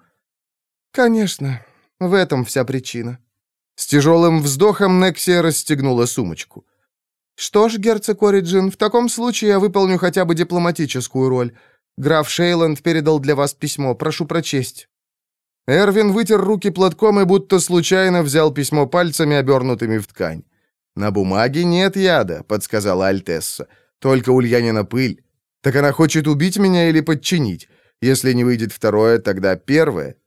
Конечно, в этом вся причина. С тяжелым вздохом Нексия расстегнула сумочку. «Что ж, герцог Ориджин, в таком случае я выполню хотя бы дипломатическую роль. Граф Шейланд передал для вас письмо. Прошу прочесть». Эрвин вытер руки платком и будто случайно взял письмо пальцами, обернутыми в ткань. «На бумаге нет яда», — подсказала Альтесса. «Только Ульянина пыль. Так она хочет убить меня или подчинить? Если не выйдет второе, тогда первое».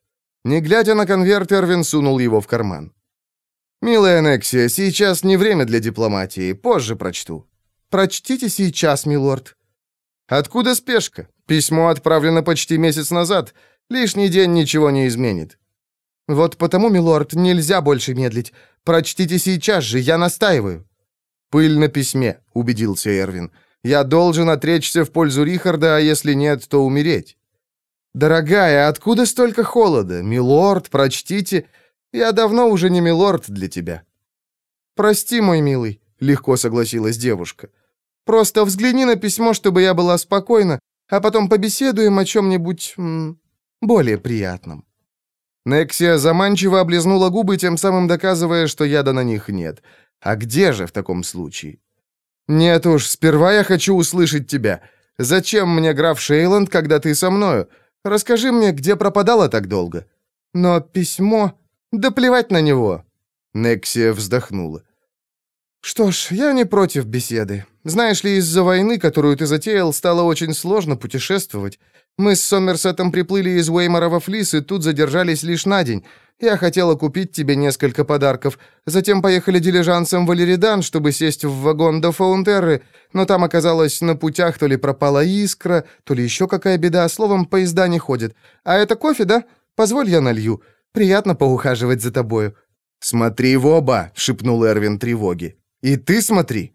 Не глядя на конверт, Эрвин сунул его в карман. «Милая Нексия, сейчас не время для дипломатии, позже прочту». «Прочтите сейчас, милорд». «Откуда спешка? Письмо отправлено почти месяц назад. Лишний день ничего не изменит». «Вот потому, милорд, нельзя больше медлить. Прочтите сейчас же, я настаиваю». «Пыль на письме», — убедился Эрвин. «Я должен отречься в пользу Рихарда, а если нет, то умереть». «Дорогая, откуда столько холода? Милорд, прочтите. Я давно уже не милорд для тебя». «Прости, мой милый», — легко согласилась девушка. «Просто взгляни на письмо, чтобы я была спокойна, а потом побеседуем о чем-нибудь более приятным». Нексия заманчиво облизнула губы, тем самым доказывая, что яда на них нет. «А где же в таком случае?» «Нет уж, сперва я хочу услышать тебя. Зачем мне граф Шейланд, когда ты со мною? Расскажи мне, где пропадала так долго?» «Но письмо...» «Да плевать на него!» Нексия вздохнула. «Что ж, я не против беседы. Знаешь ли, из-за войны, которую ты затеял, стало очень сложно путешествовать. Мы с Сомерсетом приплыли из Уэймора во Флис и тут задержались лишь на день. Я хотела купить тебе несколько подарков. Затем поехали дилижансом в Валеридан, чтобы сесть в вагон до Фаунтерры, но там оказалось на путях то ли пропала искра, то ли еще какая беда, словом, поезда не ходят. А это кофе, да? Позволь я налью. Приятно поухаживать за тобою». «Смотри в оба!» — шепнул Эрвин тревоги. «И ты смотри!»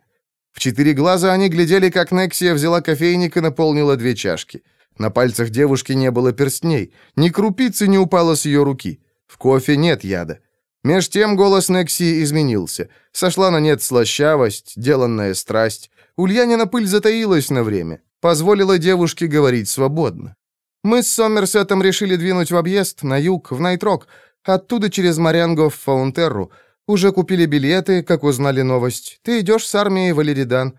В четыре глаза они глядели, как Нексия взяла кофейник и наполнила две чашки. На пальцах девушки не было перстней. Ни крупицы не упало с ее руки. В кофе нет яда. Меж тем голос Некси изменился. Сошла на нет слащавость, деланная страсть. Ульянина пыль затаилась на время. Позволила девушке говорить свободно. Мы с Сомерсетом решили двинуть в объезд, на юг, в Найтрок. Оттуда через Марянго в Фаунтерру. Уже купили билеты, как узнали новость. Ты идешь с армией Валеридан.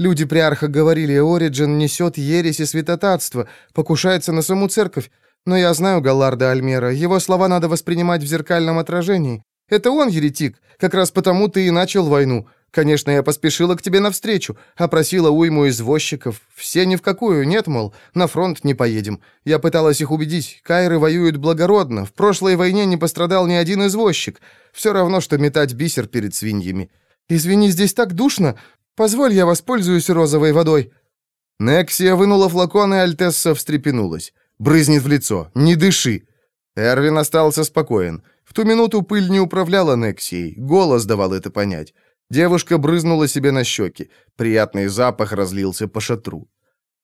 Люди приарха говорили, Ориджин несет ересь и святотатство, покушается на саму церковь. Но я знаю Галларда Альмера, его слова надо воспринимать в зеркальном отражении. Это он еретик, как раз потому ты и начал войну. Конечно, я поспешила к тебе навстречу, опросила уйму извозчиков. Все ни в какую, нет, мол, на фронт не поедем. Я пыталась их убедить, кайры воюют благородно, в прошлой войне не пострадал ни один извозчик. Все равно, что метать бисер перед свиньями. Извини, здесь так душно, Позволь, я воспользуюсь розовой водой». Нексия вынула флакон, и Альтесса встрепенулась. Брызнет в лицо. «Не дыши!» Эрвин остался спокоен. В ту минуту пыль не управляла Нексией. Голос давал это понять. Девушка брызнула себе на щеки. Приятный запах разлился по шатру.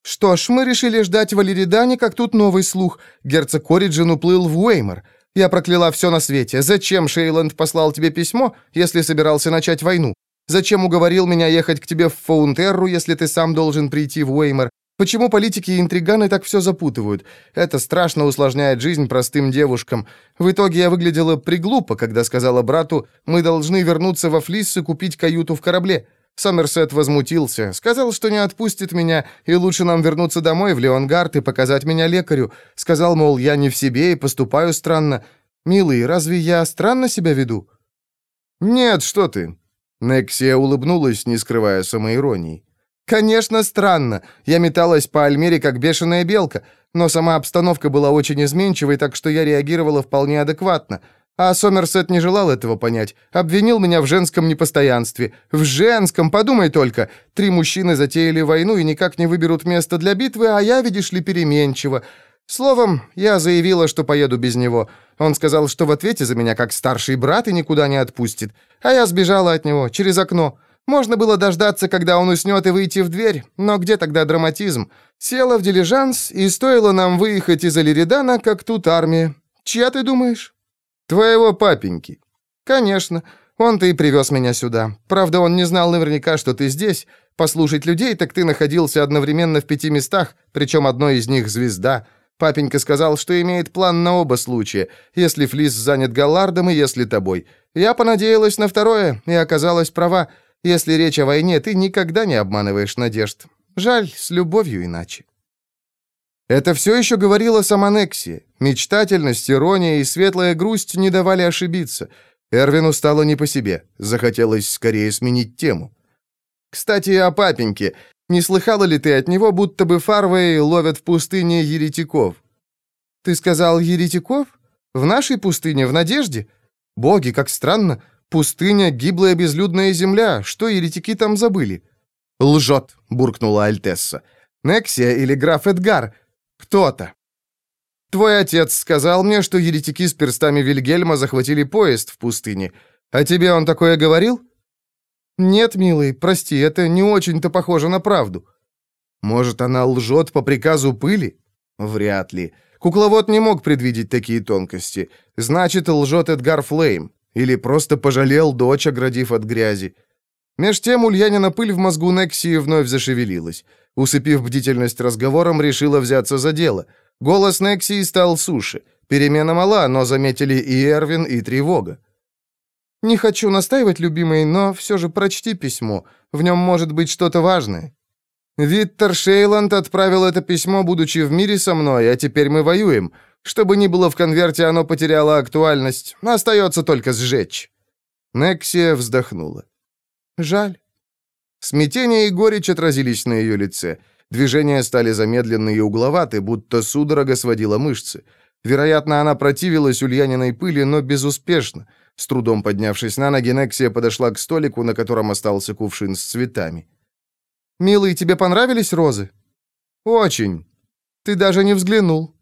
«Что ж, мы решили ждать в Алиридане, как тут новый слух. Герцог Ориджин уплыл в Уэймор. Я прокляла все на свете. Зачем Шейланд послал тебе письмо, если собирался начать войну? Зачем уговорил меня ехать к тебе в Фаунтерру, если ты сам должен прийти в Уэймор? Почему политики и интриганы так все запутывают? Это страшно усложняет жизнь простым девушкам. В итоге я выглядела приглупо, когда сказала брату, мы должны вернуться во Флис и купить каюту в корабле. Сомерсет возмутился, сказал, что не отпустит меня, и лучше нам вернуться домой в Леонгард и показать меня лекарю. Сказал, мол, я не в себе и поступаю странно. Милый, разве я странно себя веду? Нет, что ты. Нексия улыбнулась, не скрывая самоиронии. Конечно, странно. Я металась по Альмере, как бешеная белка, но сама обстановка была очень изменчивой, так что я реагировала вполне адекватно. А Сомерсет не желал этого понять. Обвинил меня в женском непостоянстве. В женском, подумай только. Три мужчины затеяли войну и никак не выберут место для битвы, а я, видишь ли, переменчиво. Словом, я заявила, что поеду без него. Он сказал, что в ответе за меня как старший брат и никуда не отпустит. А я сбежала от него через окно. Можно было дождаться, когда он уснет и выйти в дверь, но где тогда драматизм? Села в дилижанс, и стоило нам выехать из Алиридана, как тут армия. Чья ты думаешь? Твоего папеньки. Конечно. Он-то и привез меня сюда. Правда, он не знал наверняка, что ты здесь. Послушать людей, так ты находился одновременно в пяти местах, причем одно из них — звезда. Папенька сказал, что имеет план на оба случая, если Флис занят Галлардом и если тобой. Я понадеялась на второе и оказалась права. Если речь о войне, ты никогда не обманываешь надежд. Жаль, с любовью иначе». Это все еще говорила сама Некси. Мечтательность, ирония и светлая грусть не давали ошибиться. Эрвину стало не по себе. Захотелось скорее сменить тему. «Кстати, о папеньке. Не слыхала ли ты от него, будто бы Фарвей ловят в пустыне еретиков?» «Ты сказал еретиков? В нашей пустыне, в Надежде? Боги, как странно. Пустыня, гиблая безлюдная земля. Что еретики там забыли?» «Лжет», — буркнула Альтесса. «Нексия или граф Эдгар? Кто-то». «Твой отец сказал мне, что еретики с перстами Вильгельма захватили поезд в пустыне. А тебе он такое говорил?» «Нет, милый, прости, это не очень-то похоже на правду». «Может, она лжет по приказу пыли?» «Вряд ли. Кукловод не мог предвидеть такие тонкости. Значит, лжет Эдгар Флейм. Или просто пожалел дочь, оградив от грязи. Меж тем Ульянина пыль в мозгу Нексии вновь зашевелилась. Усыпив бдительность разговором, решила взяться за дело. Голос Нексии стал суше. Перемена мала, но заметили и Эрвин, и тревога. «Не хочу настаивать, любимый, но все же прочти письмо. В нем может быть что-то важное». «Виттер Шейланд отправил это письмо, будучи в мире со мной, а теперь мы воюем. Что бы ни было в конверте, оно потеряло актуальность. Остается только сжечь». Нексия вздохнула. «Жаль». Смятение и горечь отразились на ее лице. Движения стали замедленные и угловаты, будто судорога сводила мышцы. Вероятно, она противилась Ульяниной пыли, но безуспешно. С трудом поднявшись на ноги, Нексия подошла к столику, на котором остался кувшин с цветами. «Милый, тебе понравились розы?» «Очень. Ты даже не взглянул».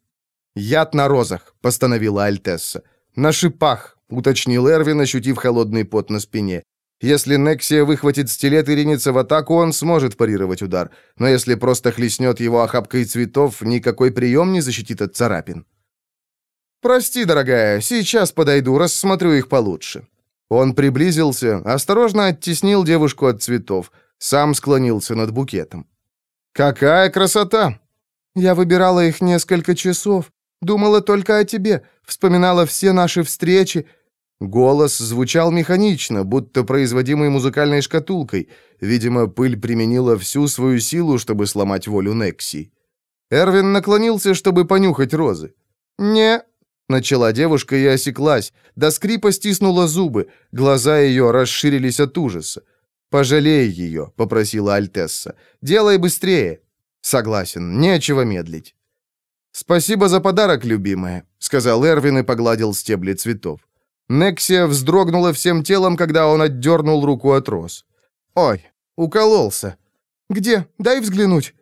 «Яд на розах», — постановила Альтесса. «На шипах», — уточнил Эрвин, ощутив холодный пот на спине. «Если Нексия выхватит стилет и ринется в атаку, он сможет парировать удар. Но если просто хлестнет его охапкой цветов, никакой прием не защитит от царапин». «Прости, дорогая, сейчас подойду, рассмотрю их получше». Он приблизился, осторожно оттеснил девушку от цветов, сам склонился над букетом. «Какая красота!» «Я выбирала их несколько часов. Думала только о тебе, вспоминала все наши встречи». Голос звучал механично, будто производимый музыкальной шкатулкой. Видимо, пыль применила всю свою силу, чтобы сломать волю Некси. Эрвин наклонился, чтобы понюхать розы. «Не...» — начала девушка и осеклась. До скрипа стиснула зубы, глаза ее расширились от ужаса. «Пожалей ее», — попросила Альтесса. «Делай быстрее». «Согласен, нечего медлить». «Спасибо за подарок, любимая», — сказал Эрвин и погладил стебли цветов. Нексия вздрогнула всем телом, когда он отдернул руку от роз. «Ой, укололся». «Где? Дай взглянуть».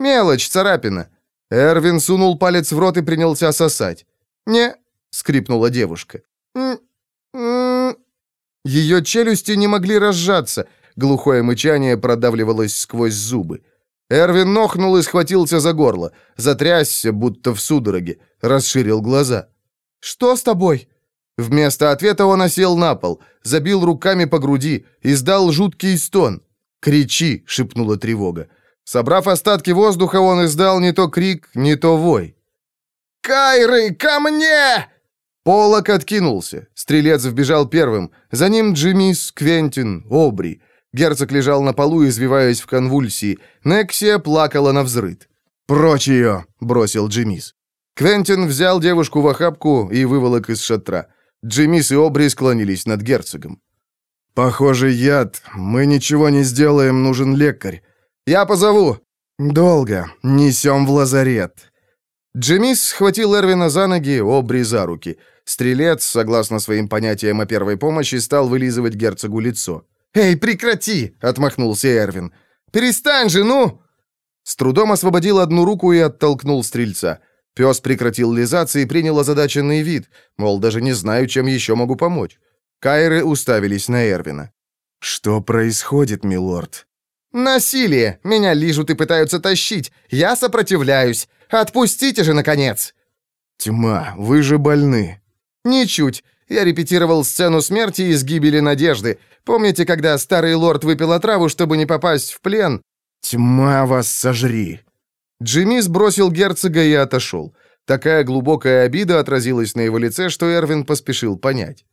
«Мелочь, царапина». Эрвин сунул палец в рот и принялся сосать. «Не», — скрипнула девушка. Ее челюсти не могли разжаться. Глухое мычание продавливалось сквозь зубы. Эрвин нохнул и схватился за горло, затрясся, будто в судороге, расширил глаза. «Что с тобой?» Вместо ответа он осел на пол, забил руками по груди, издал жуткий стон. «Кричи!» — шепнула тревога. Собрав остатки воздуха, он издал не то крик, не то вой. «Кайры, ко мне!» Полок откинулся. Стрелец вбежал первым. За ним Джимис, Квентин, Обри. Герцог лежал на полу, извиваясь в конвульсии. Нексия плакала на взрыд. «Прочь ее!» — бросил Джимис. Квентин взял девушку в охапку и выволок из шатра. Джимис и Обри склонились над герцогом. «Похоже, яд. Мы ничего не сделаем, нужен лекарь. Я позову». «Долго. Несем в лазарет». Джимис схватил Эрвина за ноги, Обри за руки. Стрелец, согласно своим понятиям о первой помощи, стал вылизывать герцогу лицо. «Эй, прекрати!» — отмахнулся Эрвин. «Перестань же, ну!» С трудом освободил одну руку и оттолкнул стрельца. Пес прекратил лизаться и принял озадаченный вид, мол, даже не знаю, чем еще могу помочь. Кайры уставились на Эрвина. «Что происходит, милорд?» «Насилие! Меня лижут и пытаются тащить. Я сопротивляюсь. Отпустите же, наконец!» «Тьма, вы же больны». «Ничуть. Я репетировал сцену смерти из гибели надежды. Помните, когда старый лорд выпил отраву, чтобы не попасть в плен?» «Тьма вас сожри!» Джимми сбросил герцога и отошел. Такая глубокая обида отразилась на его лице, что Эрвин поспешил понять.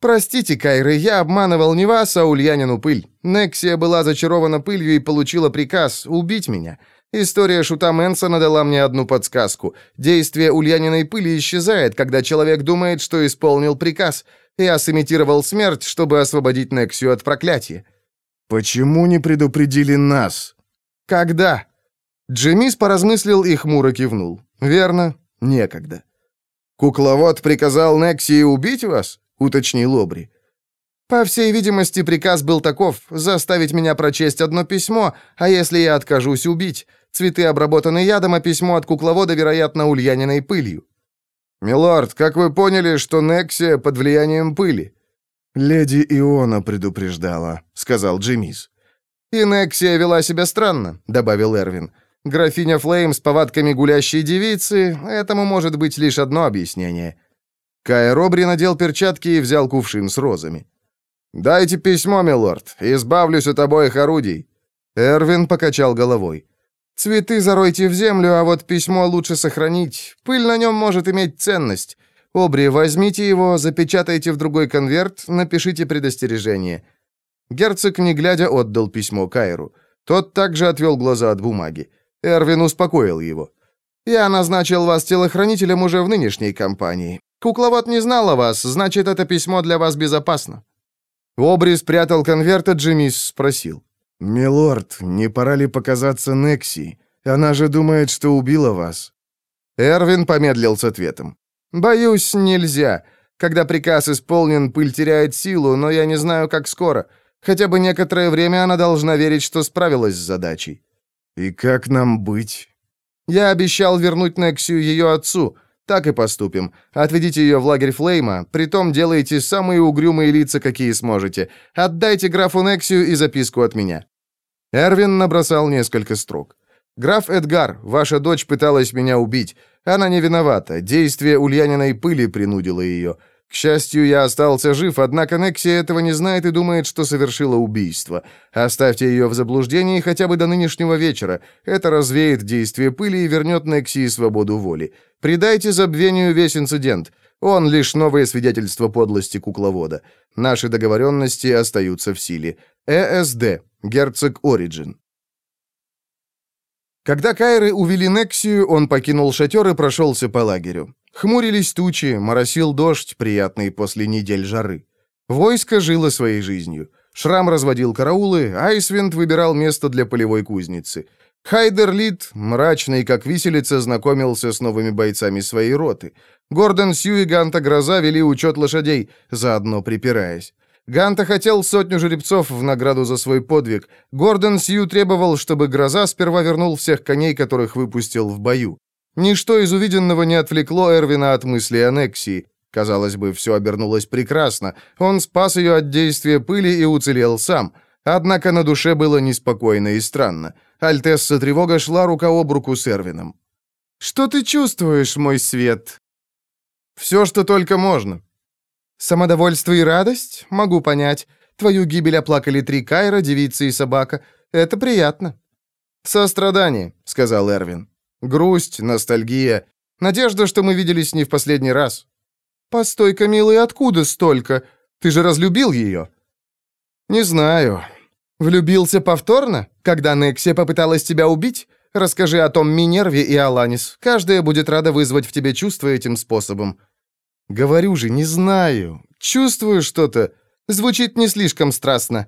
«Простите, Кайры, я обманывал не вас, а Ульянину пыль. Нексия была зачарована пылью и получила приказ убить меня. История шута Мэнсона дала мне одну подсказку. Действие ульяниной пыли исчезает, когда человек думает, что исполнил приказ. Я сымитировал смерть, чтобы освободить Нексию от проклятия». «Почему не предупредили нас?» «Когда?» Джемис поразмыслил и хмуро кивнул. «Верно, некогда». «Кукловод приказал Нексии убить вас?» — уточнил Обри. «По всей видимости, приказ был таков — заставить меня прочесть одно письмо, а если я откажусь, убить. Цветы обработаны ядом, а письмо от кукловода, вероятно, ульяниной пылью». «Милорд, как вы поняли, что Нексия под влиянием пыли?» «Леди Иона предупреждала», — сказал Джимис. «И Нексия вела себя странно», — добавил Эрвин. «Графиня Флейм с повадками гулящей девицы, этому может быть лишь одно объяснение». Кай Робри надел перчатки и взял кувшин с розами. «Дайте письмо, милорд, избавлюсь от обоих орудий». Эрвин покачал головой. «Цветы заройте в землю, а вот письмо лучше сохранить. Пыль на нем может иметь ценность. Обри, возьмите его, запечатайте в другой конверт, напишите предостережение». Герцог, не глядя, отдал письмо Кайру. Тот также отвел глаза от бумаги. Эрвин успокоил его. «Я назначил вас телохранителем уже в нынешней кампании. Кукловод не знал о вас, значит, это письмо для вас безопасно». Обри спрятал конверт, а Джимис спросил. «Милорд, не пора ли показаться Некси? Она же думает, что убила вас». Эрвин помедлил с ответом. «Боюсь, нельзя. Когда приказ исполнен, пыль теряет силу, но я не знаю, как скоро. Хотя бы некоторое время она должна верить, что справилась с задачей». «И как нам быть?» «Я обещал вернуть Нексию ее отцу». Так и поступим. Отведите ее в лагерь Флейма, притом делайте самые угрюмые лица, какие сможете. Отдайте графу Нексию и записку от меня». Эрвин набросал несколько строк. «Граф Эдгар, ваша дочь пыталась меня убить. Она не виновата. Действие Ульяниной пыли принудило ее. К счастью, я остался жив, однако Нексия этого не знает и думает, что совершила убийство. Оставьте ее в заблуждении хотя бы до нынешнего вечера. Это развеет действие пыли и вернет Нексии свободу воли. Придайте забвению весь инцидент. Он лишь новое свидетельство подлости кукловода. Наши договоренности остаются в силе. ЭСД. Герцог Ориджин. Когда Кайры увели Нексию, он покинул шатер и прошелся по лагерю. Хмурились тучи, моросил дождь, приятный после недель жары. Войско жило своей жизнью. Шрам разводил караулы, Айсвинд выбирал место для полевой кузницы. Хайдер Лид, мрачный как виселица, знакомился с новыми бойцами своей роты. Гордон Сью и Ганта Гроза вели учет лошадей, заодно припираясь. Ганта хотел сотню жеребцов в награду за свой подвиг. Гордон Сью требовал, чтобы Гроза сперва вернул всех коней, которых выпустил в бою. Ничто из увиденного не отвлекло Эрвина от мысли аннексии. Казалось бы, все обернулось прекрасно. Он спас ее от действия пыли и уцелел сам. Однако на душе было неспокойно и странно. Альтесса тревога шла рука об руку с Эрвином. «Что ты чувствуешь, мой свет?» «Все, что только можно». Самодовольство и радость? Могу понять. Твою гибель оплакали три Кайра, девица и собака. Это приятно». «Сострадание», — сказал Эрвин. «Грусть, ностальгия. Надежда, что мы виделись не в последний раз». «Постой-ка, милый, откуда столько? Ты же разлюбил ее?» «Не знаю». «Влюбился повторно, когда Нексия попыталась тебя убить? Расскажи о том Минерве и Аланис. Каждая будет рада вызвать в тебе чувство этим способом». «Говорю же, не знаю. Чувствую что-то. Звучит не слишком страстно».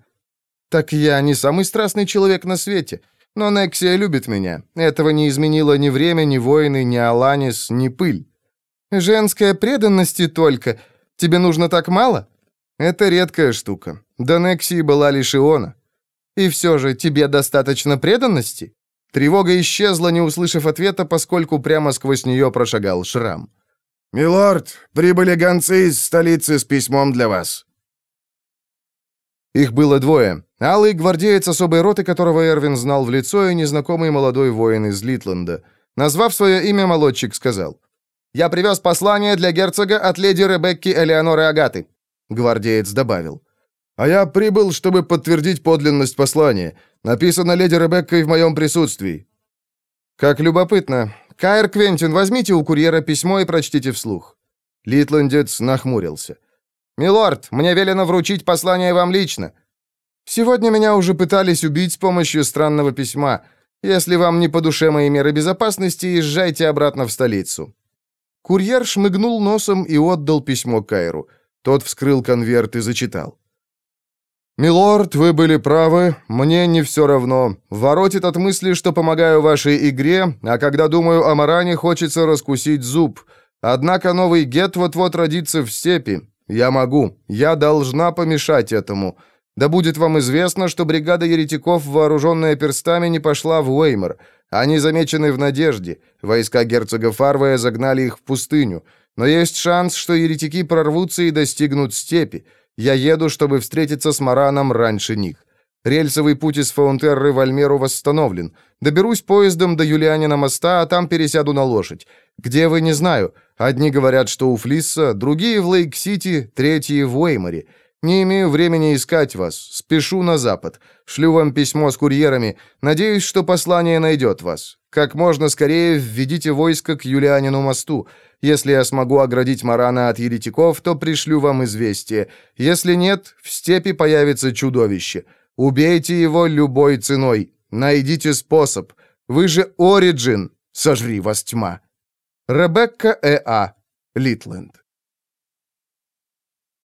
«Так я не самый страстный человек на свете. Но Нексия любит меня. Этого не изменило ни время, ни воины, ни Аланис, ни пыль». «Женская преданности только. Тебе нужно так мало?» «Это редкая штука. До Нексии была лишь Иона». «И все же тебе достаточно преданности?» Тревога исчезла, не услышав ответа, поскольку прямо сквозь нее прошагал шрам. «Милорд, прибыли гонцы из столицы с письмом для вас». Их было двое. Алый гвардеец особой роты, которого Эрвин знал в лицо, и незнакомый молодой воин из Литленда. Назвав свое имя, молодчик сказал. «Я привез послание для герцога от леди Ребекки Элеоноры Агаты», — гвардеец добавил. «А я прибыл, чтобы подтвердить подлинность послания. Написано леди Ребеккой в моем присутствии». «Как любопытно. Кайр Квентин, возьмите у курьера письмо и прочтите вслух». Литландец нахмурился. «Милорд, мне велено вручить послание вам лично». «Сегодня меня уже пытались убить с помощью странного письма. Если вам не по душе мои меры безопасности, езжайте обратно в столицу». Курьер шмыгнул носом и отдал письмо Кайру. Тот вскрыл конверт и зачитал. «Милорд, вы были правы, мне не все равно. Воротит от мысли, что помогаю вашей игре, а когда думаю о Маране, хочется раскусить зуб. Однако новый гет вот-вот родится в степи. Я могу, я должна помешать этому. Да будет вам известно, что бригада еретиков, вооруженная перстами, не пошла в Уэймор. Они замечены в надежде. Войска герцога Фарвея загнали их в пустыню. Но есть шанс, что еретики прорвутся и достигнут степи. Я еду, чтобы встретиться с Мараном раньше них. Рельсовый путь из Фаунтерры в Альмеру восстановлен. Доберусь поездом до Юлианина моста, а там пересяду на лошадь. Где вы, не знаю. Одни говорят, что у Флисса, другие в Лейк-Сити, третьи в Уэйморе. Не имею времени искать вас. Спешу на запад. Шлю вам письмо с курьерами. Надеюсь, что послание найдет вас. Как можно скорее введите войско к Юлианину мосту. Если я смогу оградить Марана от еретиков, то пришлю вам известие. Если нет, в степи появится чудовище. Убейте его любой ценой. Найдите способ. Вы же Ориджин. Сожри вас тьма. Ребекка Э.А. Литленд.